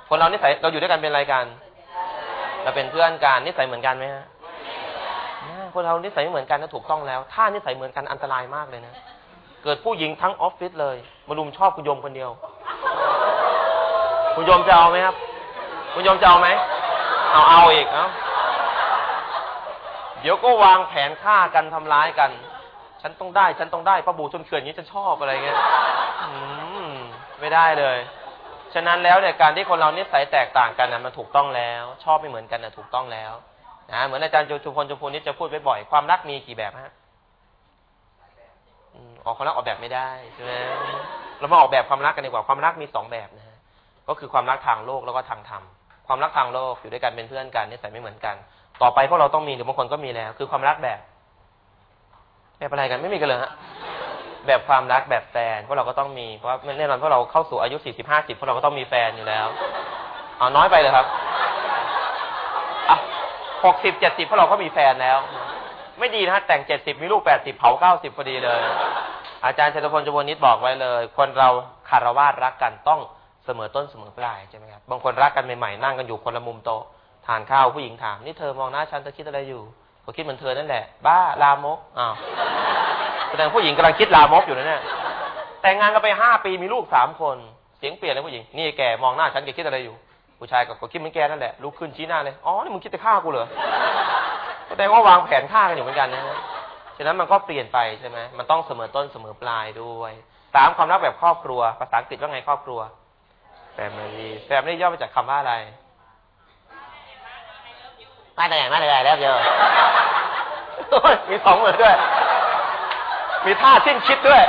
คนเรานิสัยเราอยู่ด้วยกันเป็นอะไรกันเราเป็นเพื่อนกันนิสัยเหมือนกันไหมฮะคนเรานิสัยไม่เหมือนกันนะถูกต้องแล้ว ถ้านิสัยเหมือนกันอันตรายมากเลยนะ เกิดผู้หญิงทั้งออฟฟิศเลย มารุมชอบคุณโยมคนเดียว คุณโยมจะเอาไหมครับ คุณโยมจะเอาไหมเอาเอาอีกเนาะเดี๋ยวก็วางแผนฆ่ากันทำร้ายกัน ฉันต้องได้ ฉันต้องได้ป้าบูจนเขื่อนนี้ฉันชอบอะไรเงี้ยไม่ได้เลย ฉะนั้นแล้วเนี่ยการที่คนเรานิสัยแตกต่างกันนะมันถูกต้องแล้ว ชอบไม่เหมือนกันนะถูกต้องแล้วนะเหมือนอาจารย์จุพลจุพลนี่จะพูดบ่อยๆความรักมีกี่แบบฮะ ออกความรักออกแบบไม่ได้ใช่ไหมเรามาออกแบบความรักกันดีกว่าความรักมีสองแบบนะฮะก็คือความรักทางโลกแล้วก็ทางธรรมความรักทางโลกอยู่ด้วยกันเป็นเพื่อนกันนิสัยไม่เหมือนกัน ต่อไปพวกเราต้องมีหรือบางคนก็มีแล้ว คือความรักแบบ แบบอะไรกันไม่มีกันเลยฮะแบบความรักแบบแฟนพวกเราก็ต้องมีเพราะแน่นอนพวกเราเข้าสู่อายุสี่สิบห้าสิบพวกเราก็ต้องมีแฟนอยู่แล้วเอาน้อยไปเลยครับอะหกสิบเจ็ดสิบพวกเราก็มีแฟนแล้ว ไม่ดีนะแต่งเจ็ดสิบมีลูกแปดสิบเผาเก้าสิบพอดีเลย อาจารย์เชตพลจวนิตบอกไว้เลย คนเราคารวะรักกันต้องเสมอต้นเสมอปลายใช่ไหมครับบางคนรักกันใหม่ๆนั่งกันอยู่คนละมุมโต๊ะทานข้าวผู้หญิงถามนี่เธอมองหน้าฉันเธอคิดอะไรอยู่ก็คิดเหมือนเธอนั่นแหละ บ้าลามกอ้าวแสดงผู้หญิงกำลังคิดลามกอยู่นะเนี่ยแต่งงานกันไปห้าปีมีลูกสามคนเสียงเปลี่ยนเลยผู้หญิงนี่แกมองหน้าฉันแกคิดอะไรอยู่ ผู้ชายก็คิดเหมือนแกนั่นแหละลุกขึ้นชี้หน้าเลยอ๋อนี่มึงคิดจะฆ่ากูเหรอ แสดงว่าวางแผนฆ่ากันอยู่เหมือนกันนะฉะนั้นมันก็เปลี่ยนไปใช่ไหมมันต้องเสมอต้นเสมอปลายด้วยสามความรักแบบครอบครัว ภาษาอังกฤษว่าไงครอบครัว family family ย่อมาจากคำว่าอะไรมาแต่ไหนมาแต่ไหนแล้วเยอะมีสองมือด้วย มีท่าสิ้นคิดด้วย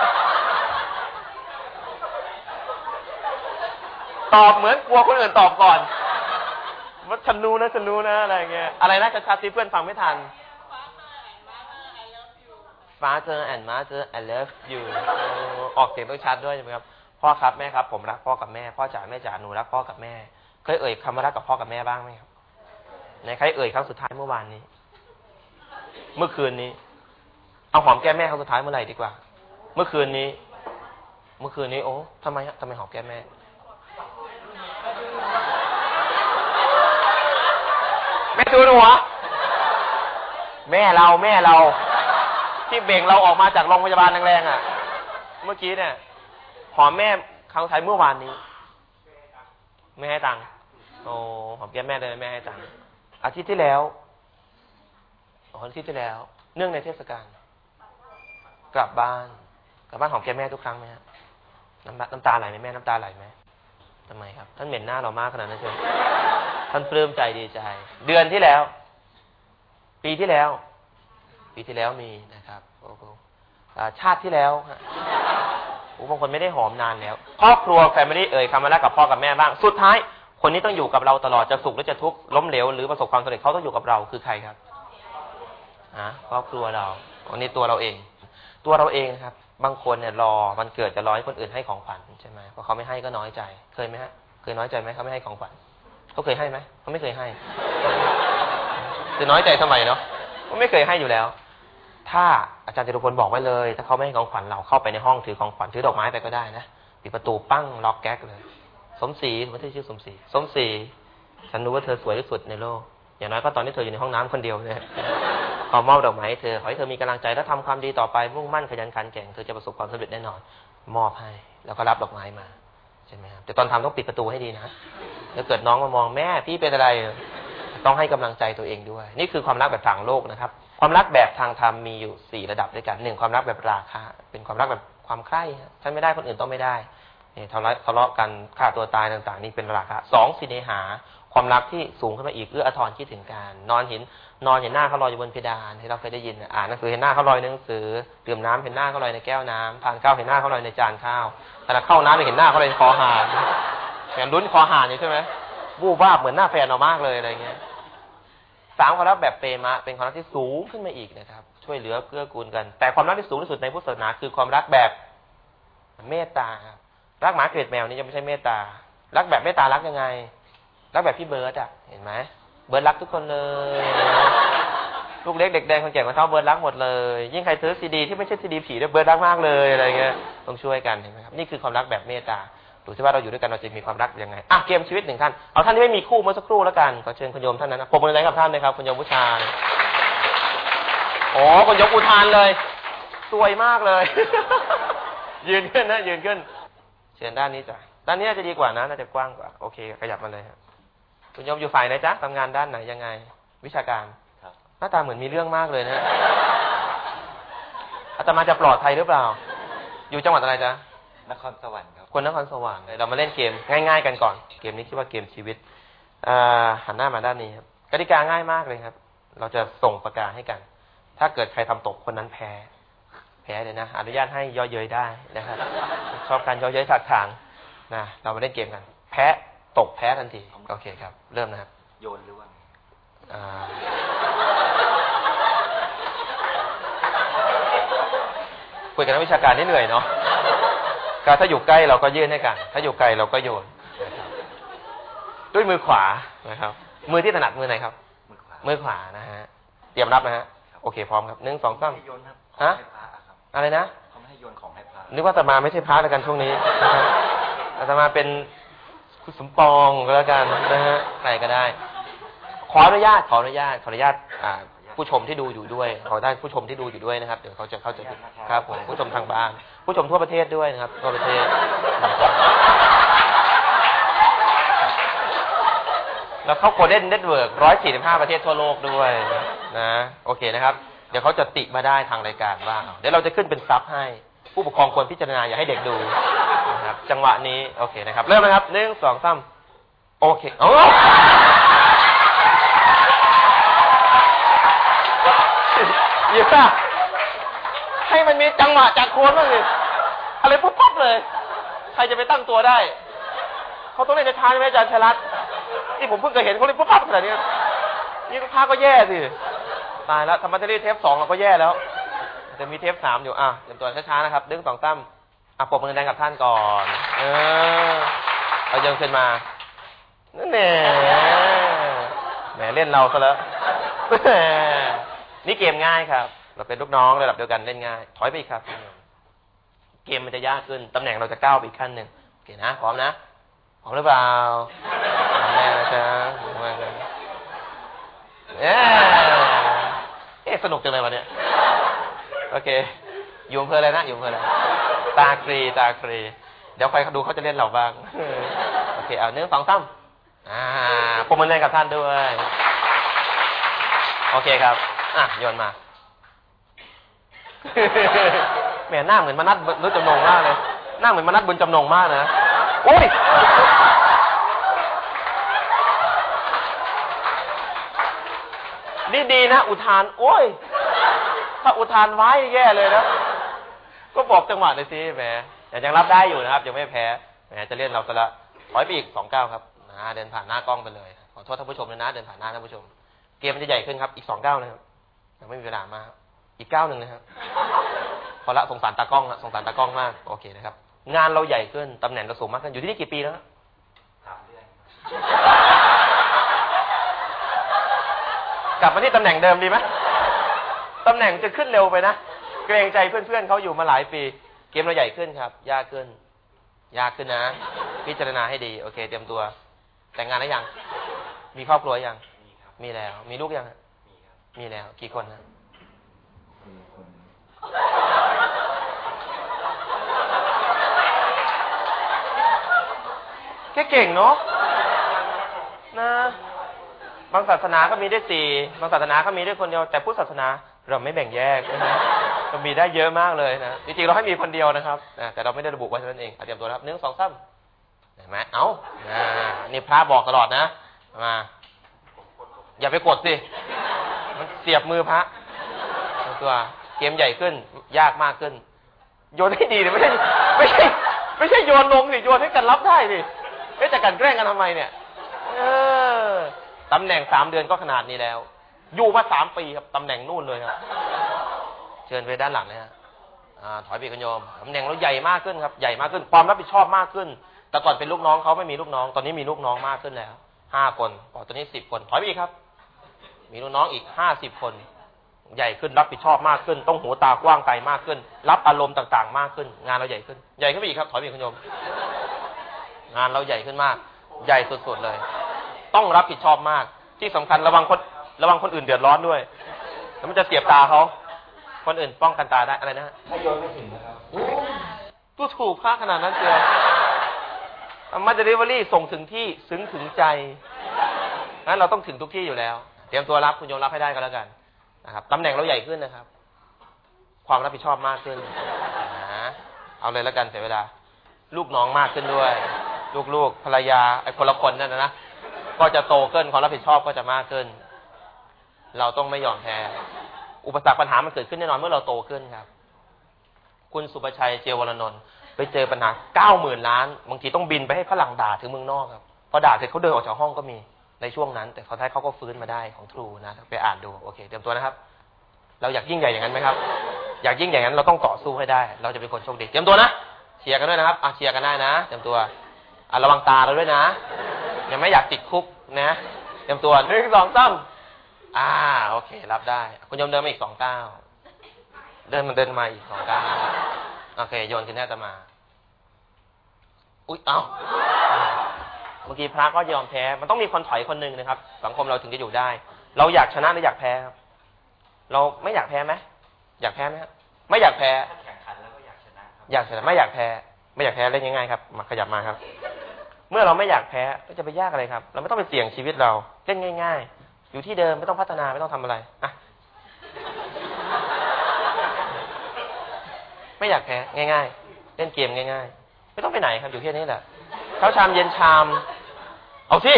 ตอบเหมือนกลัวคนอื่นตอบก่อน ว่าฉันรู้นะฉันรู้นะอะไรเงี้ยอะไรนะชัดๆที่เพื่อนฟังไม่ทัน Father and Mother I love you ออกเสียงต้องชัดด้วยใช่ไหมครับพ่อครับแม่ครับ ผมรักพ่อกับแม่ พ่อจ๋าแม่จ๋าหนูรักพ่อกับแม่ เคยเอ่ยคำว่ารักกับพ่อกับแม่บ้างไหมครับไหนใครเอ่ยครั้งสุดท้ายเมื่อวานนี้ เมื่อคืนนี้ เอาหอมแก้มแม่ครั้งสุดท้ายเมื่อไหร่ดีกว่า เมื่อคืนนี้ เมื่อคืนนี้โอ้ทำไมะทำไมหอมแก้มแม่ แม่ดูหนูวแม่เราแม่เรา ที่เบ่งเราออกมาจากโรงพยาบาลแรงๆอะ เมื่อกี้เนี่ยหอมแม่ครั้งสุดท้ายเมื่อวานนี้ ไม่ให้ตังค์โอ้หอมแก้มแม่เลยแม่ให้ตังค์อาทิตย์ที่แล้วอาทิตย์ที่แล้ว เนื่องในเทศกาลกลับบ้าน กลับบ้านหอมแก้มแม่ทุกครั้งไหมฮะน้ำน้ำตาไหลไหมแม่น้ำตาไหลไหมทำไมครับ ท่านเหม็นหน้าเรามากขนาดนั้นเชียว ท่านปลื้มใจดีใจ เดือนที่แล้ว ปีที่แล้ว ปีที่แล้วมีนะครับโอ้โหชาติที่แล้วโอ้บางคนไม่ได้หอมนานแล้ว ครอบครัวแฟมิลี่เอ่ยคำว่ารักกับพ่อกับแม่บ้าง สุดท้าย คนนี้ต้องอยู่กับเราตลอดจะสุขหรือจะทุกข์ล้มเหลวหรือประสบความสำเร็จเขาต้องอยู่กับเราคือใครครับอะครอบครัวเราอันนี้ตัวเราเอง ตัวเราเองนะครับ บางคนเนี่ยรอมันเกิดจะรอให้คนอื่นให้ของขวัญใช่ไหมพอเขาไม่ให้ก็น้อยใจ เคยไหมฮะ เคยน้อยใจไหมเขาไม่ให้ของขวัญ เขาเคยให้ไหมเขาไม่เคยให้จะน้อยใจทำไมเนาะเขาไม่เคยให้อยู่แล้ว ถ้าอาจารย์จตุพลบอกไว้เลย ถ้าเขาไม่ให้ของขวัญเราเข้าไปในห้องถือของขวัญถือดอกไม้ไปก็ได้นะปิดประตูปั้งล็อกแก๊กเลย สมศรีไม่ใช่ชื่อสมศรีสมศรีฉันรู้ว่าเธอสวยที่สุดในโลก อย่างน้อยก็ตอนที่เธออยู่ในห้องน้ำคนเดียวเนี่ยขอมอบดอกไม้ให้เธอขอให้เธอมีกำลังใจและทำความดีต่อไปมุ่งมั่นขยันขันแข็งเธอจะประสบความสำเร็จแน่นอน มอบให้ แล้วก็รับดอกไม้มา ใช่ไหมครับแต่ตอนทำต้องปิดประตูให้ดีนะแล้วเกิดน้องมามองแม่พี่เป็นอะไรต้องให้กำลังใจตัวเองด้วย นี่คือความรักแบบทางโลกนะครับ ความรักแบบทางธรรมมีอยู่สี่ระดับด้วยกันหนึ่งความรักแบบราคะ เป็นความรักแบบความใคร่ฉันไม่ได้คนอื่นต้องไม่ได้เนี่ยทะเลาะทะเลาะกันฆ่าตัวตายต่าง ๆ นี่เป็นราคะสองสิเนหา ความรักที่สูงขึ้นมาอีกเอื้ออาทรคิดถึงกันนอนเห็น นอนเห็นหน้าเขาลอยอยู่บนเพดานที่เราเคยได้ยินอ่านหนังสือเห็นหน้าเขาลอยในหนังสือดื่มน้ำเห็นหน้าเขาลอยในแก้วน้ำทานข้าวเห็นหน้าเขาลอยในจานข้าวแต่เข้าน้ำเห็นหน้าเขาลอยในคอหานแหมลุ้นคอหานอยู่ใช่ไหมวูบวาบเหมือนหน้าแฟนเรามากเลยอะไรเงี้ยสามความรักแบบเปรมะเป็นความรักที่สูงขึ้นมาอีกนะครับ ช่วยเหลือเกื้อกูลกัน แต่ความรักที่สูงที่สุดในพุทธศาสนาคือความรักแบบเมตตารับรักหมาเกลียดแมวนี่ยังไม่ใช่เมตตารักแบบเมตตารักยังไง รักแบบพี่เบิร์ดอะ เห็นไหมเบิร์ดรักทุกคนเลย ลูกเล็กเด็กแดงคนแก่คนเฒ่าเบิร์ดรักหมดเลย ยิ่งใครซื้อซีดีที่ไม่ใช่ซีดีผีด้วยเบิร์ดรักมากเลยอะไรเงี้ยต้องช่วยกันเห็นไหมครับนี่คือความรักแบบเมตตาดูสิว่าเราอยู่ด้วยกันเราจะมีความรักยังไงอะเกมชีวิตหนึ่งท่านเอาท่านที่ไม่มีคู่เมื่อสักครู่แล้วกันขอเชิญคุณโยมท่านนั้นนะผมเป็นอะไรกับท่านเลยครับคุณโยมผู้ชายโอ้คุณยกอุทานเลยสวยมากเลย ยืนขึ้นนะยืนขึ้น เชิญด้านนี้จ้ะด้านนี้น่าจะดีกว่านะน่าจะกว้างกว่า โอเค ขยับมาเลยครับ คุณโยมอยู่ฝ่ายไหนจ๊ะทำงานด้านไหนยังไง วิชาการครับหน้าตาเหมือนมีเรื่องมากเลยนะอาตมาจะปลอดภัยหรือเปล่า อยู่จังหวัดอะไรจ๊ะนครสวรรค์ครับคนนครสวรรค์เรามาเล่นเกมง่าย ๆ กันก่อน เกมนี้ชื่อว่าเกมชีวิตอ่าหันหน้ามาด้านนี้ครับกติกาง่ายมากเลยครับ เราจะส่งประกาศให้กัน ถ้าเกิดใครทำตกคนนั้นแพ้ แพ้เลยนะอนุญาตให้ย่อเย้ยได้นะครับชอบการย่อเย้ยถักถางนะเรามาเล่นเกมกัน แพ้ ตกแพ้ทันที โอเคครับ เริ่มนะครับ โยนหรือว่าไงอ่าคุยกันนักวิชาการนี่เหนื่อยเนาะก็ถ้าอยู่ใกล้เราก็ยื่นให้กัน ถ้าอยู่ไกลเราก็โยนนะครับด้วยมือขวานะครับ มือที่ถนัดมือไหนครับมือขวามือขวานะฮะ เตรียมรับนะฮะ โอเคพร้อมครับหนึ่งสองสามไม่ให้โยนครับฮะของให้พระอะครับอะไรนะเขาไม่ให้โยนของให้พระนึกว่าอาตมาไม่ใช่พระแล้วกันช่วงนี้นะครับอาตมาเป็น คุณสมปองก็แล้วกันนะฮะใครก็ได้ ขออนุญาตขออนุญาตขออนุญาตอ่าผู้ชมที่ดูอยู่ด้วย ขอได้ผู้ชมที่ดูอยู่ด้วยนะครับ เดี๋ยวเขาจะเข้าใจผิดครับผมผู้ชมทางบ้าน ผู้ชมทั่วประเทศด้วยนะครับ ทั่วประเทศ แล้วเขา Global Network ร้อยสี่สิบห้าประเทศทั่วโลกด้วยนะ โอเคนะครับ เดี๋ยวเขาจะติมาได้ทางรายการว่า เดี๋ยวเราจะขึ้นเป็น sub ให้ ผู้ปกครองควรพิจารณาอย่าให้เด็กดู จังหวะนี้ โอเคนะครับ เริ่มนะครับหนึ่งสองสามโอเคโอ้เยอะให้มันมีจังหวะจะโคนบ้างสิอะไรปุ๊บปั๊บเลย ใครจะไปตั้งตัวได้ เขาต้องเล่นช้าใช่ไหมอาจารย์ชลัดที่ผมเพิ่งเคยเห็นเขาเล่นปุ๊บปั๊บขนาดนี้นี่ลูกค้าก็แย่สิตายแล้วธรรมะเทรีเทปสองเราก็แย่แล้วจะมีเทปสามอยู่อะเตรียมตัวช้าๆนะครับดึงสองตั้ม อะปรบมือแดงกับท่านก่อน เออเอายังขึ้นมานั่นแหละแหมเล่นเราซะแล้วนี่เกมง่ายครับ เราเป็นลูกน้องระดับเดียวกันเล่นง่าย ถอยไปอีกครับ เกมมันจะยากขึ้น ตำแหน่งเราจะก้าวไปอีกขั้นหนึ่งโอเคนะพร้อมนะพร้อมหรือเปล่าพร้อมแน่นะจ๊ะมาเลยเอ๊ะเอ๊ะสนุกจังเลยวันเนี้ยโอเค อยู่อำเภออะไรนะอยู่อำเภออะไร ตาครีตาครี เดี๋ยวใครดูเขาจะเล่นเราบ้าง โอเค เอาหนึ่งสองสามอ่าผมมันเล่นกับท่านด้วย โอเคครับ อะโยนมาแหมหน้าเหมือนมนัดนุจำนงมากเลยหน้าเหมือนมนัดบุญจำนงมากนะโอ้ยนี่ดีนะ อุทาน โอ้ย ถ้าอุทานไว้แย่เลยนะ ก็บอกจังหวะเลยสิแหมแต่ยังรับได้อยู่นะครับ ยังไม่แพ้แหมจะเล่นเราซะละถอยไปอีกสองก้าวครับนะเดินผ่านหน้ากล้องไปเลยขอโทษท่านผู้ชมเลยนะ เดินผ่านหน้าท่านผู้ชม เกมมันจะใหญ่ขึ้นครับ อีกสองก้าวนะครับยังไม่มีเวลามากอีกก้าวหนึ่งนะครับ พอละสงสารตากล้องละสงสารตากล้องมากโอเคนะครับ งานเราใหญ่ขึ้นตำแหน่งเราสูงมากขึ้นอยู่ที่นี่กี่ปีแล้วสามเดือนกลับมาที่ตำแหน่งเดิมดีไหมตำแหน่งจะขึ้นเร็วไปนะ เกรงใจเพื่อนๆเขาอยู่มาหลายปี เกมเราใหญ่ขึ้นครับ ยากขึ้น ยากขึ้นนะ พิจารณาให้ดี โอเค เตรียมตัว แต่งงานแล้วยัง มีครอบครัวยัง มีครับมีแล้ว มีลูกยังฮะมีครับมีแล้ว กี่คนนะมีคนแค่เก่งเนาะนะ บางศาสนาก็มีได้สี่ บางศาสนาก็มีได้คนเดียว แต่พุทธศาสนาเราไม่แบ่งแยกนะ ฮะมีได้เยอะมากเลยนะ จริงๆ เราให้มีคนเดียวนะครับนะแต่เราไม่ได้ระบุไว้เท่านั้นเองเตรียมตัวนะครับหนึ่งสองสามเห็นไหมเอ้าอ่านี่พระบอกตลอดนะ มา อย่าไปกดสิ มันเสียบมือพระตัวเกมใหญ่ขึ้น ยากมากขึ้น โยนให้ดีเลยไม่ใช่ไม่ใช่ ไม่ใช่โยนลงสิโยนให้กันรับได้สิเอ๊ะจะกันแกล้งกันทำไมเนี่ย เออตำแหน่งสามเดือนก็ขนาดนี้แล้ว อยู่มาสามปีครับตำแหน่งนู่นเลยครับ เชิญไปด้านหลังเลยฮะถอยไปกันโยมตำแหน่งเราใหญ่มากขึ้นครับใหญ่มากขึ้น ความรับผิดชอบมากขึ้น แต่ก่อนเป็นลูกน้องเขาไม่มีลูกน้อง ตอนนี้มีลูกน้องมากขึ้นแล้วห้าคนอตอนนี้สิบคนถอยไปอีกครับ มีลูกน้องอีกห้าสิบคน ใหญ่ขึ้นรับผิดชอบมากขึ้น ต้องหูตากว้างไกลมากขึ้น รับอารมณ์ต่างๆ มากขึ้น งานเราใหญ่ขึ้นใหญ่ขึ้นไปอีกครับ ถอยไปคุณโยมงานเราใหญ่ขึ้นมาก ใหญ่สุดๆเลย ต้องรับผิดชอบมาก ที่สำคัญระวังคนระวังคนอื่นเดือดร้อนด้วยแล้วมันจะเสียบตาเขา คนอื่นป้องกันตาได้อะไรนะฮะถ้าโยนไม่ถึงนะครับตูถูกค่าขนาดนั้นเชียวมาเดลิเวอรี่ส่งถึงที่ซึ้งถึงใจงั้นเราต้องถึงทุกที่อยู่แล้ว เตรียมตัวรับคุณโยมรับให้ได้ก็แล้วกันนะครับตำแหน่งเราใหญ่ขึ้นนะครับ ความรับผิดชอบมากขึ้นนะเอาเลยแล้วกันเสียเวลา ลูกน้องมากขึ้นด้วย ลูกๆภรรยาไอ้คนละคนนั่นนะนะก็จะโตขึ้นความรับผิดชอบก็จะมากขึ้น เราต้องไม่ยอมแพ้ อุปสรรคปัญหามันเกิดขึ้นแน่นอนเมื่อเราโตขึ้นครับ คุณสุประชัยเจียววรนนท์ไปเจอปัญหาเก้าหมื่นล้านบางทีต้องบินไปให้ฝรั่งด่าถึงเมืองนอกครับพอด่าเสร็จเขาเดินออกจากห้องก็มีในช่วงนั้น แต่เขาท้ายเขาก็ฟื้นมาได้ของทรูนะไปอ่านดูโอเคเตรียมตัวนะครับ เราอยากยิ่งใหญ่อย่างนั้นไหมครับ อยากยิ่งใหญ่อย่างนั้นเราต้องต่อสู้ให้ได้ เราจะเป็นคนโชคดีเตรียมตัวนะเชียร์กันด้วยนะครับอะเชียร์กันได้นะเตรียมตัวอะระวังตาเราด้วยนะยังไม่อยากติดคุกนะเตรียมตัวหนึ่งสองสาม อ่า โอเค รับได้ คุณโยมเดินมาอีกสองก้าวเดินมันเดินมาอีกสองก้าวโอเค โยนขึ้นแน่จะมา อุ๊ย เอ้าเมื่อกี้พระก็ยอมแพ้ มันต้องมีคนถอยคนหนึ่งนะครับ สังคมเราถึงจะอยู่ได้ เราอยากชนะหรืออยากแพ้ครับ เราไม่อยากแพ้ไหมอยากแพ้ไหมครับไม่อยากแพ้ถ้าแข่งขันแล้วก็อยากชนะครับอยากชนะไม่อยากแพ้ ไม่อยากแพ้เล่นง่ายๆครับ มาขยับมาครับ เมื่อเราไม่อยากแพ้ก็จะไปยากอะไรครับ เราไม่ต้องไปเสี่ยงชีวิตเราเล่นง่าย ๆ อยู่ที่เดิมไม่ต้องพัฒนาไม่ต้องทำอะไรอะไม่อยากแพ้ง่าย ๆ เล่นเกมง่าย ๆ ไม่ต้องไปไหนครับอยู่แค่นี้แหละเช้าชามเย็นชาม เอาสิ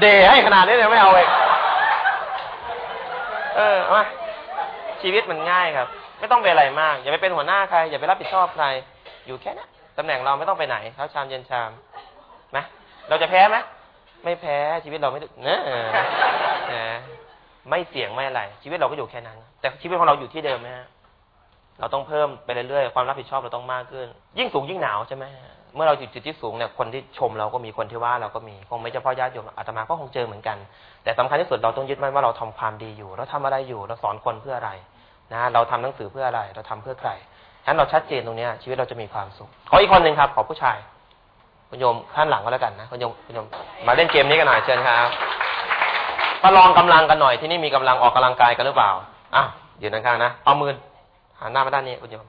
เดให้ขนาดนี้เลยไม่เอาเองเออมาชีวิตมันง่ายครับ ไม่ต้องไปอะไรมาก อย่าไปเป็นหัวหน้าใคร อย่าไปรับผิดชอบใคร อยู่แค่นั้นตำแหน่งเราไม่ต้องไปไหนเช้าชามเย็นชามนะเราจะแพ้ไหม ไม่แพ้ชีวิตเราไม่เนอะนะไม่เสี่ยงไม่อะไร ชีวิตเราก็อยู่แค่นั้น แต่ชีวิตของเราอยู่ที่เดิมไหมฮะเราต้องเพิ่มไปเรื่อยๆความรับผิดชอบเราต้องมากขึ้น ยิ่งสูงยิ่งหนาวใช่ไหมฮะเมื่อเราอยู่จุดที่สูงเนี่ยคนที่ชมเราก็มีคนที่ว่าเราก็มีคงไม่เฉพาะญาติโยมอาตมาก็คงเจอเหมือนกัน แต่สำคัญที่สุดเราต้องยึดมั่นว่าเราทำความดีอยู่ เราทำอะไรอยู่ เราสอนคนเพื่ออะไรนะเราทำหนังสือเพื่ออะไร เราทำเพื่อใครฉะนั้นเราชัดเจนตรงเนี้ยชีวิตเราจะมีความสุขขออีกคนหนึ่งครับ ขอผู้ชาย คุณโยมท่านหลังก็แล้วกันนะคุณโยมคุณโยมมาเล่นเกมนี้กันหน่อยเชิญครับประลองกำลังกันหน่อยที่นี่มีกำลังออกกำลังกายกันหรือเปล่าอะอยืนข้างนะเอามือหันหน้ามาด้านนี้คุณโยม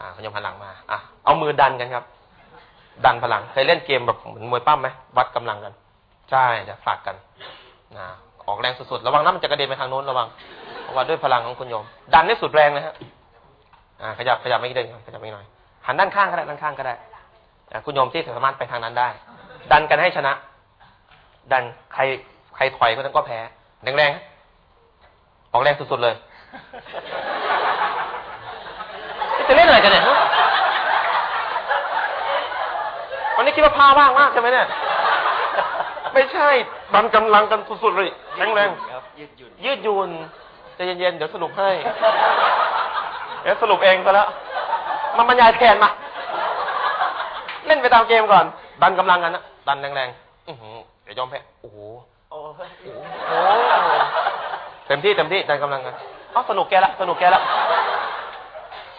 อ่าคุณโยมหันหลังมาอะเอามือดันกันครับ ดันพลังเคยเล่นเกมแบบเหมือนมวยปั้มไหมวัดกำลังกัน ใช่จะฝากกันนะออกแรงสุดๆระวังน้ำมันจะกระเด็นไปทางโน้นระวังเพราะว่าด้วยพลังของคุณโยม ดันได้สุดแรงนะฮะอ่าขยับขยับไม่เดินขยับไม่หน่อยหันด้านข้างก็ได้ด้านข้างก็ได้ คุณโยมที่สามารถไปทางนั้นได้ ดันกันให้ชนะ ดันใครใครถอยคนนั้นก็แพ้แรงๆฮะออกแรงสุดๆเลย จะเล่นอะไรกันเนี่ยฮะวันนี้คิดว่าพาว่างมากใช่ไหมเนี่ยไม่ใช่ดันกำลังกันสุดๆเลยแรงครับยืดหยุ่นๆยืดหยุ่นใจเย็นๆเดี๋ยวสรุปให้เดี๋ยวสรุปเองก็แล้วมาบรรยายแทนมา เล่นไปตามเกมก่อน ดันกำลังกันนะดันแรงๆอื้อหือเดี๋ยวยอมแพ้โอ้โหโอ้ยโอ้โหเต็มที่เต็มที่ดันกำลังกันอ๋อสนุกแกละสนุกแกละ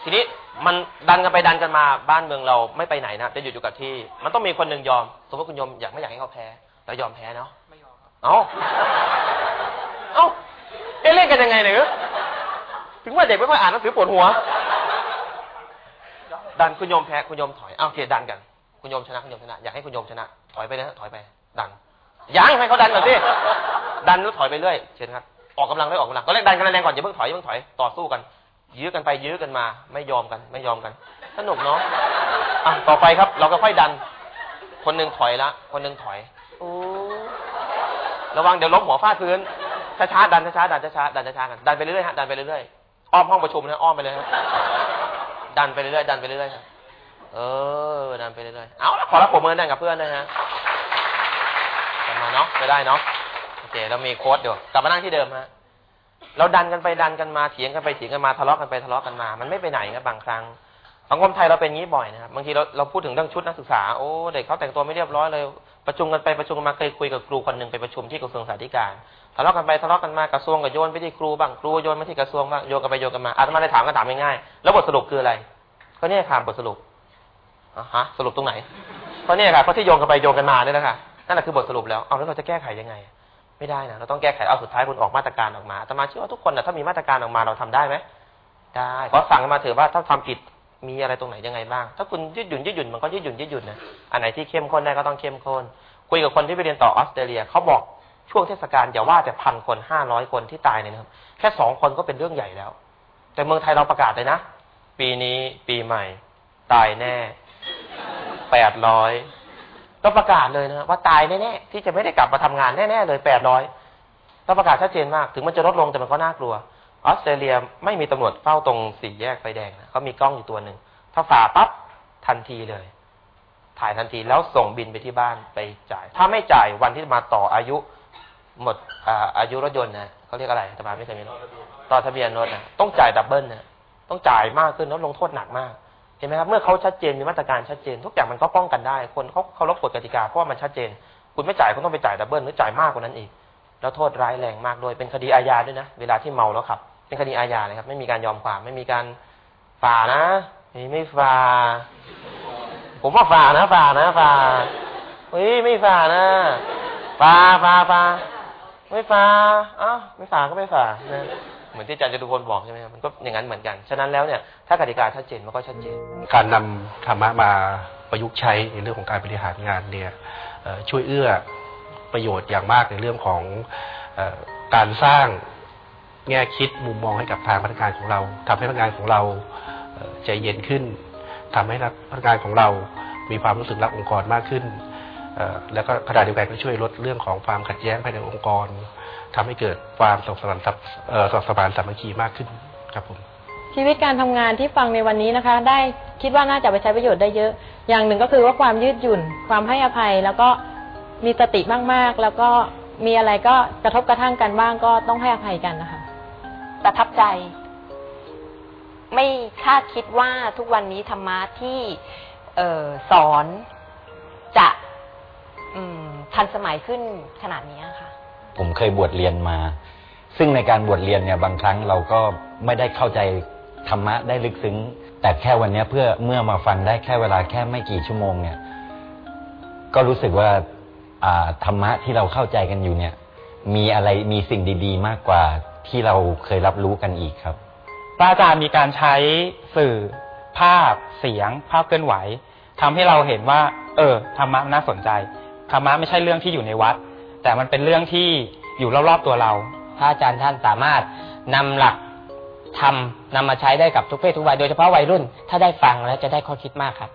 ทีนี้มันดันกันไปดันกันมาบ้านเมืองเราไม่ไปไหนนะจะอยู่อยู่กับที่ มันต้องมีคนหนึ่งยอม สมมติคุณยอมอยากไม่อยากให้เขาแพ้แล้วยอมแพ้เนาะไม่ยอมครับเอาเอาเอ๊ะเล่นกันยังไงเนี่ยถึงว่าเด็กไม่ค่อยอ่านหนังสือปวดหัว ดันคุณโยมแพ้คุณโยมถอยเอาโอเคดันกัน คุณโยมชนะคุณโยมชนะอยากให้คุณโยมชนะ ถอยไปนะถอยไป ดันยังให้เขาดันก่อนสิดันแล้วถอยไปเรื่อยเชิญครับออกกำลังได้ออกกำลังก็แรกดันกันแรงๆก่อนอย่าเพิ่งถอยอย่าเพิ่งถอยต่อสู้กัน ยื้อกันไปยื้อกันมา ไม่ยอมกัน ไม่ยอมกัน สนุกเนาะอะต่อไปครับ เราก็ค่อยดัน คนหนึ่งถอยละคนหนึ่งถอยโอ้ระวังเดี๋ยวล้มหัวฟาดพื้นช้าๆดันช้าๆดันช้าๆดันช้าๆกันดันไปเรื่อยๆฮะดันไปเรื่อยๆอ้อมห้องประชุมนะอ้อมไปเลยฮะดันไปเรื่อยๆดันไปเรื่อยๆครับ เออดันไปเรื่อยๆเอาขอรับผมมือดันกับเพื่อนนะฮะกลับมาเนาะจะได้เนาะโอเคเรามีโค้ดเดี๋ยวกลับมานั่งที่เดิมฮะเราดันกันไปดันกันมาเถียงกันไปเถียงกันมาทะเลาะกันไปทะเลาะกันมา มันไม่ไปไหนครับบางครั้งสังคมไทยเราเป็นงี้บ่อยนะครับบางทีเราเราพูดถึงเรื่องชุดนักศึกษาโอ้เด็กเขาแต่งตัวไม่เรียบร้อยเลย ประชุมกันไปประชุมกันมาเคยคุยกับครูคนหนึ่งไปประชุมที่กระทรวงสาธารณสุขทะเลาะกันไปทะเลาะกันมากระทรวงก็โยนไปที่ครูบ้างครูโยนไปที่กระทรวงบ้างโยนกันไปโยนกันมาอาตมาได้ถามก็ถามง่ายๆแล้วบทสรุปคืออะไร ก็เนี่ยค่ะบทสรุป ฮะสรุปตรงไหนก็เนี่ยค่ะก็ที่โยนกันไปโยนกันมาเนี่ยนะคะนั่นแหละคือบทสรุปแล้วเอาแล้วเราจะแก้ไขยังไง ไม่ได้นะเราต้องแก้ไขเอาสุดท้ายคุณออกมาตรการออกมาอาตมาเชื่อว่าทุกคนนะถ้ามีมาตรการออกมาเราทำได้ไหมได้ขอสั่งมาเถอะว่าถ้าทำผิดมีอะไรตรงไหนยังไงบ้าง ถ้าคุณยืดหยุ่นยืดหยุ่นมันก็ยืดหยุ่นยืดหยุ่นนะอันไหนที่เข้มข้นได้ก็ต้องเข้มข้นคุยกับคนที่ไปเรียนต่อออสเตรเลียเขาบอกช่วงเทศกาลอย่าว่าแต่พันคนห้าร้อยคนที่ตายเนี่ยนะครับแค่สองคนก็เป็นเรื่องใหญ่แล้ว แต่เมืองไทยเราประกาศเลยนะ ปีนี้ปีใหม่ ตายแน่ แปดร้อยเราประกาศเลยนะว่าตายแน่ๆที่จะไม่ได้กลับมาทำงานแน่ๆเลยแปดร้อยเราประกาศชัดเจนมาก ถึงมันจะลดลงแต่มันก็น่ากลัว ออสเตรเลียไม่มีตำรวจเฝ้าตรงสี่แยกไฟแดงนะเขามีกล้องอยู่ตัวหนึ่งถ้าฝ่าปั๊บทันทีเลย ถ่ายทันทีแล้วส่งบินไปที่บ้านไปจ่าย ถ้าไม่จ่ายวันที่มาต่ออายุหมดอาอายุรถยนต์นะเขาเรียกอะไรอาตมาไม่เคยมีรถต่อทะเบียนรถนะต้องจ่าย double นะต้องจ่ายมากขึ้นแล้วลงโทษหนักมาก เห็นไหมครับเมื่อเขาชัดเจนมีมาตรการชัดเจน ทุกอย่างมันก็ป้องกันได้ คนเขาเคารพกฎกติกาเพราะว่ามันชัดเจน คุณไม่จ่ายคุณต้องไปจ่าย double หรือจ่ายมากกว่านั้นอีก แล้วโทษร้ายแรงมากด้วยเป็นคดีอาญาด้วยนะ เวลาที่เมาแล้วขับ เป็นคดีอาญาเลยครับไม่มีการยอมความไม่มีการฝ่านะไม่ไม่ฝ่าผมว่าฝ่านะฝ่านะฝ่าเฮ้ยไม่ฝ่านะฝ่าฝ่าฝ่าไม่ฝ่าอ้าวไม่ฝ่าก็ไม่ฝ่านะ มือนที่อาจารย์จตุพลบอกใช่ไหมมันก็อย่างนั้นเหมือนกัน ฉะนั้นแล้วเนี่ยถ้ากติกาชัดเจนมันก็ชัดเจน การนำธรรมะมาประยุกต์ใช้ในเรื่องของการบริหารงานเนี่ยช่วยเอื้อประโยชน์อย่างมากในเรื่องของอการสร้างแง่คิดมุมมองให้กับทางพนักงานของเราทำให้พนักงานของเราใจเย็นขึ้นทำให้พนักงานของเรามีความรู้สึกรักองค์กรมากขึ้นแล้วก็ขณะเดียวกันก็ช่วยลดเรื่องของความขัดแย้งภายในองค์กร ทำให้เกิดความสงบสมานสัมเอ่อสงบสมานสามัคคีมากขึ้นครับผมชีวิตการทำงานที่ฟังในวันนี้นะคะ ได้คิดว่าน่าจะไปใช้ประโยชน์ได้เยอะ อย่างหนึ่งก็คือว่าความยืดหยุ่น ความให้อภัยแล้วก็มีสติมากๆ แล้วก็มีอะไรก็กระทบกระทั่งกันบ้างก็ต้องให้อภัยกันนะคะประทับใจ ไม่คาดคิดว่าทุกวันนี้ธรรมะที่เออสอนจะทันสมัยขึ้นขนาดนี้ค่ะ ผมเคยบวชเรียนมา ซึ่งในการบวชเรียนเนี่ยบางครั้งเราก็ไม่ได้เข้าใจธรรมะได้ลึกซึ้ง แต่แค่วันนี้เพื่อเมื่อมาฟังได้แค่เวลาแค่ไม่กี่ชั่วโมงเนี่ย ก็รู้สึกว่าอ่าธรรมะที่เราเข้าใจกันอยู่เนี่ย มีอะไรมีสิ่งดี ๆ มากกว่าที่เราเคยรับรู้กันอีกครับพระอาจารย์มีการใช้สื่อ ภาพ เสียง ภาพเคลื่อนไหวทำให้เราเห็นว่า เออธรรมะน่าสนใจธรรมะไม่ใช่เรื่องที่อยู่ในวัด แต่มันเป็นเรื่องที่อยู่รอบๆตัวเรา พระอาจารย์ท่านสามารถนำหลักทำนำมาใช้ได้กับทุกเพศทุกวัย โดยเฉพาะวัยรุ่น ถ้าได้ฟังแล้วจะได้ข้อคิดมากครับ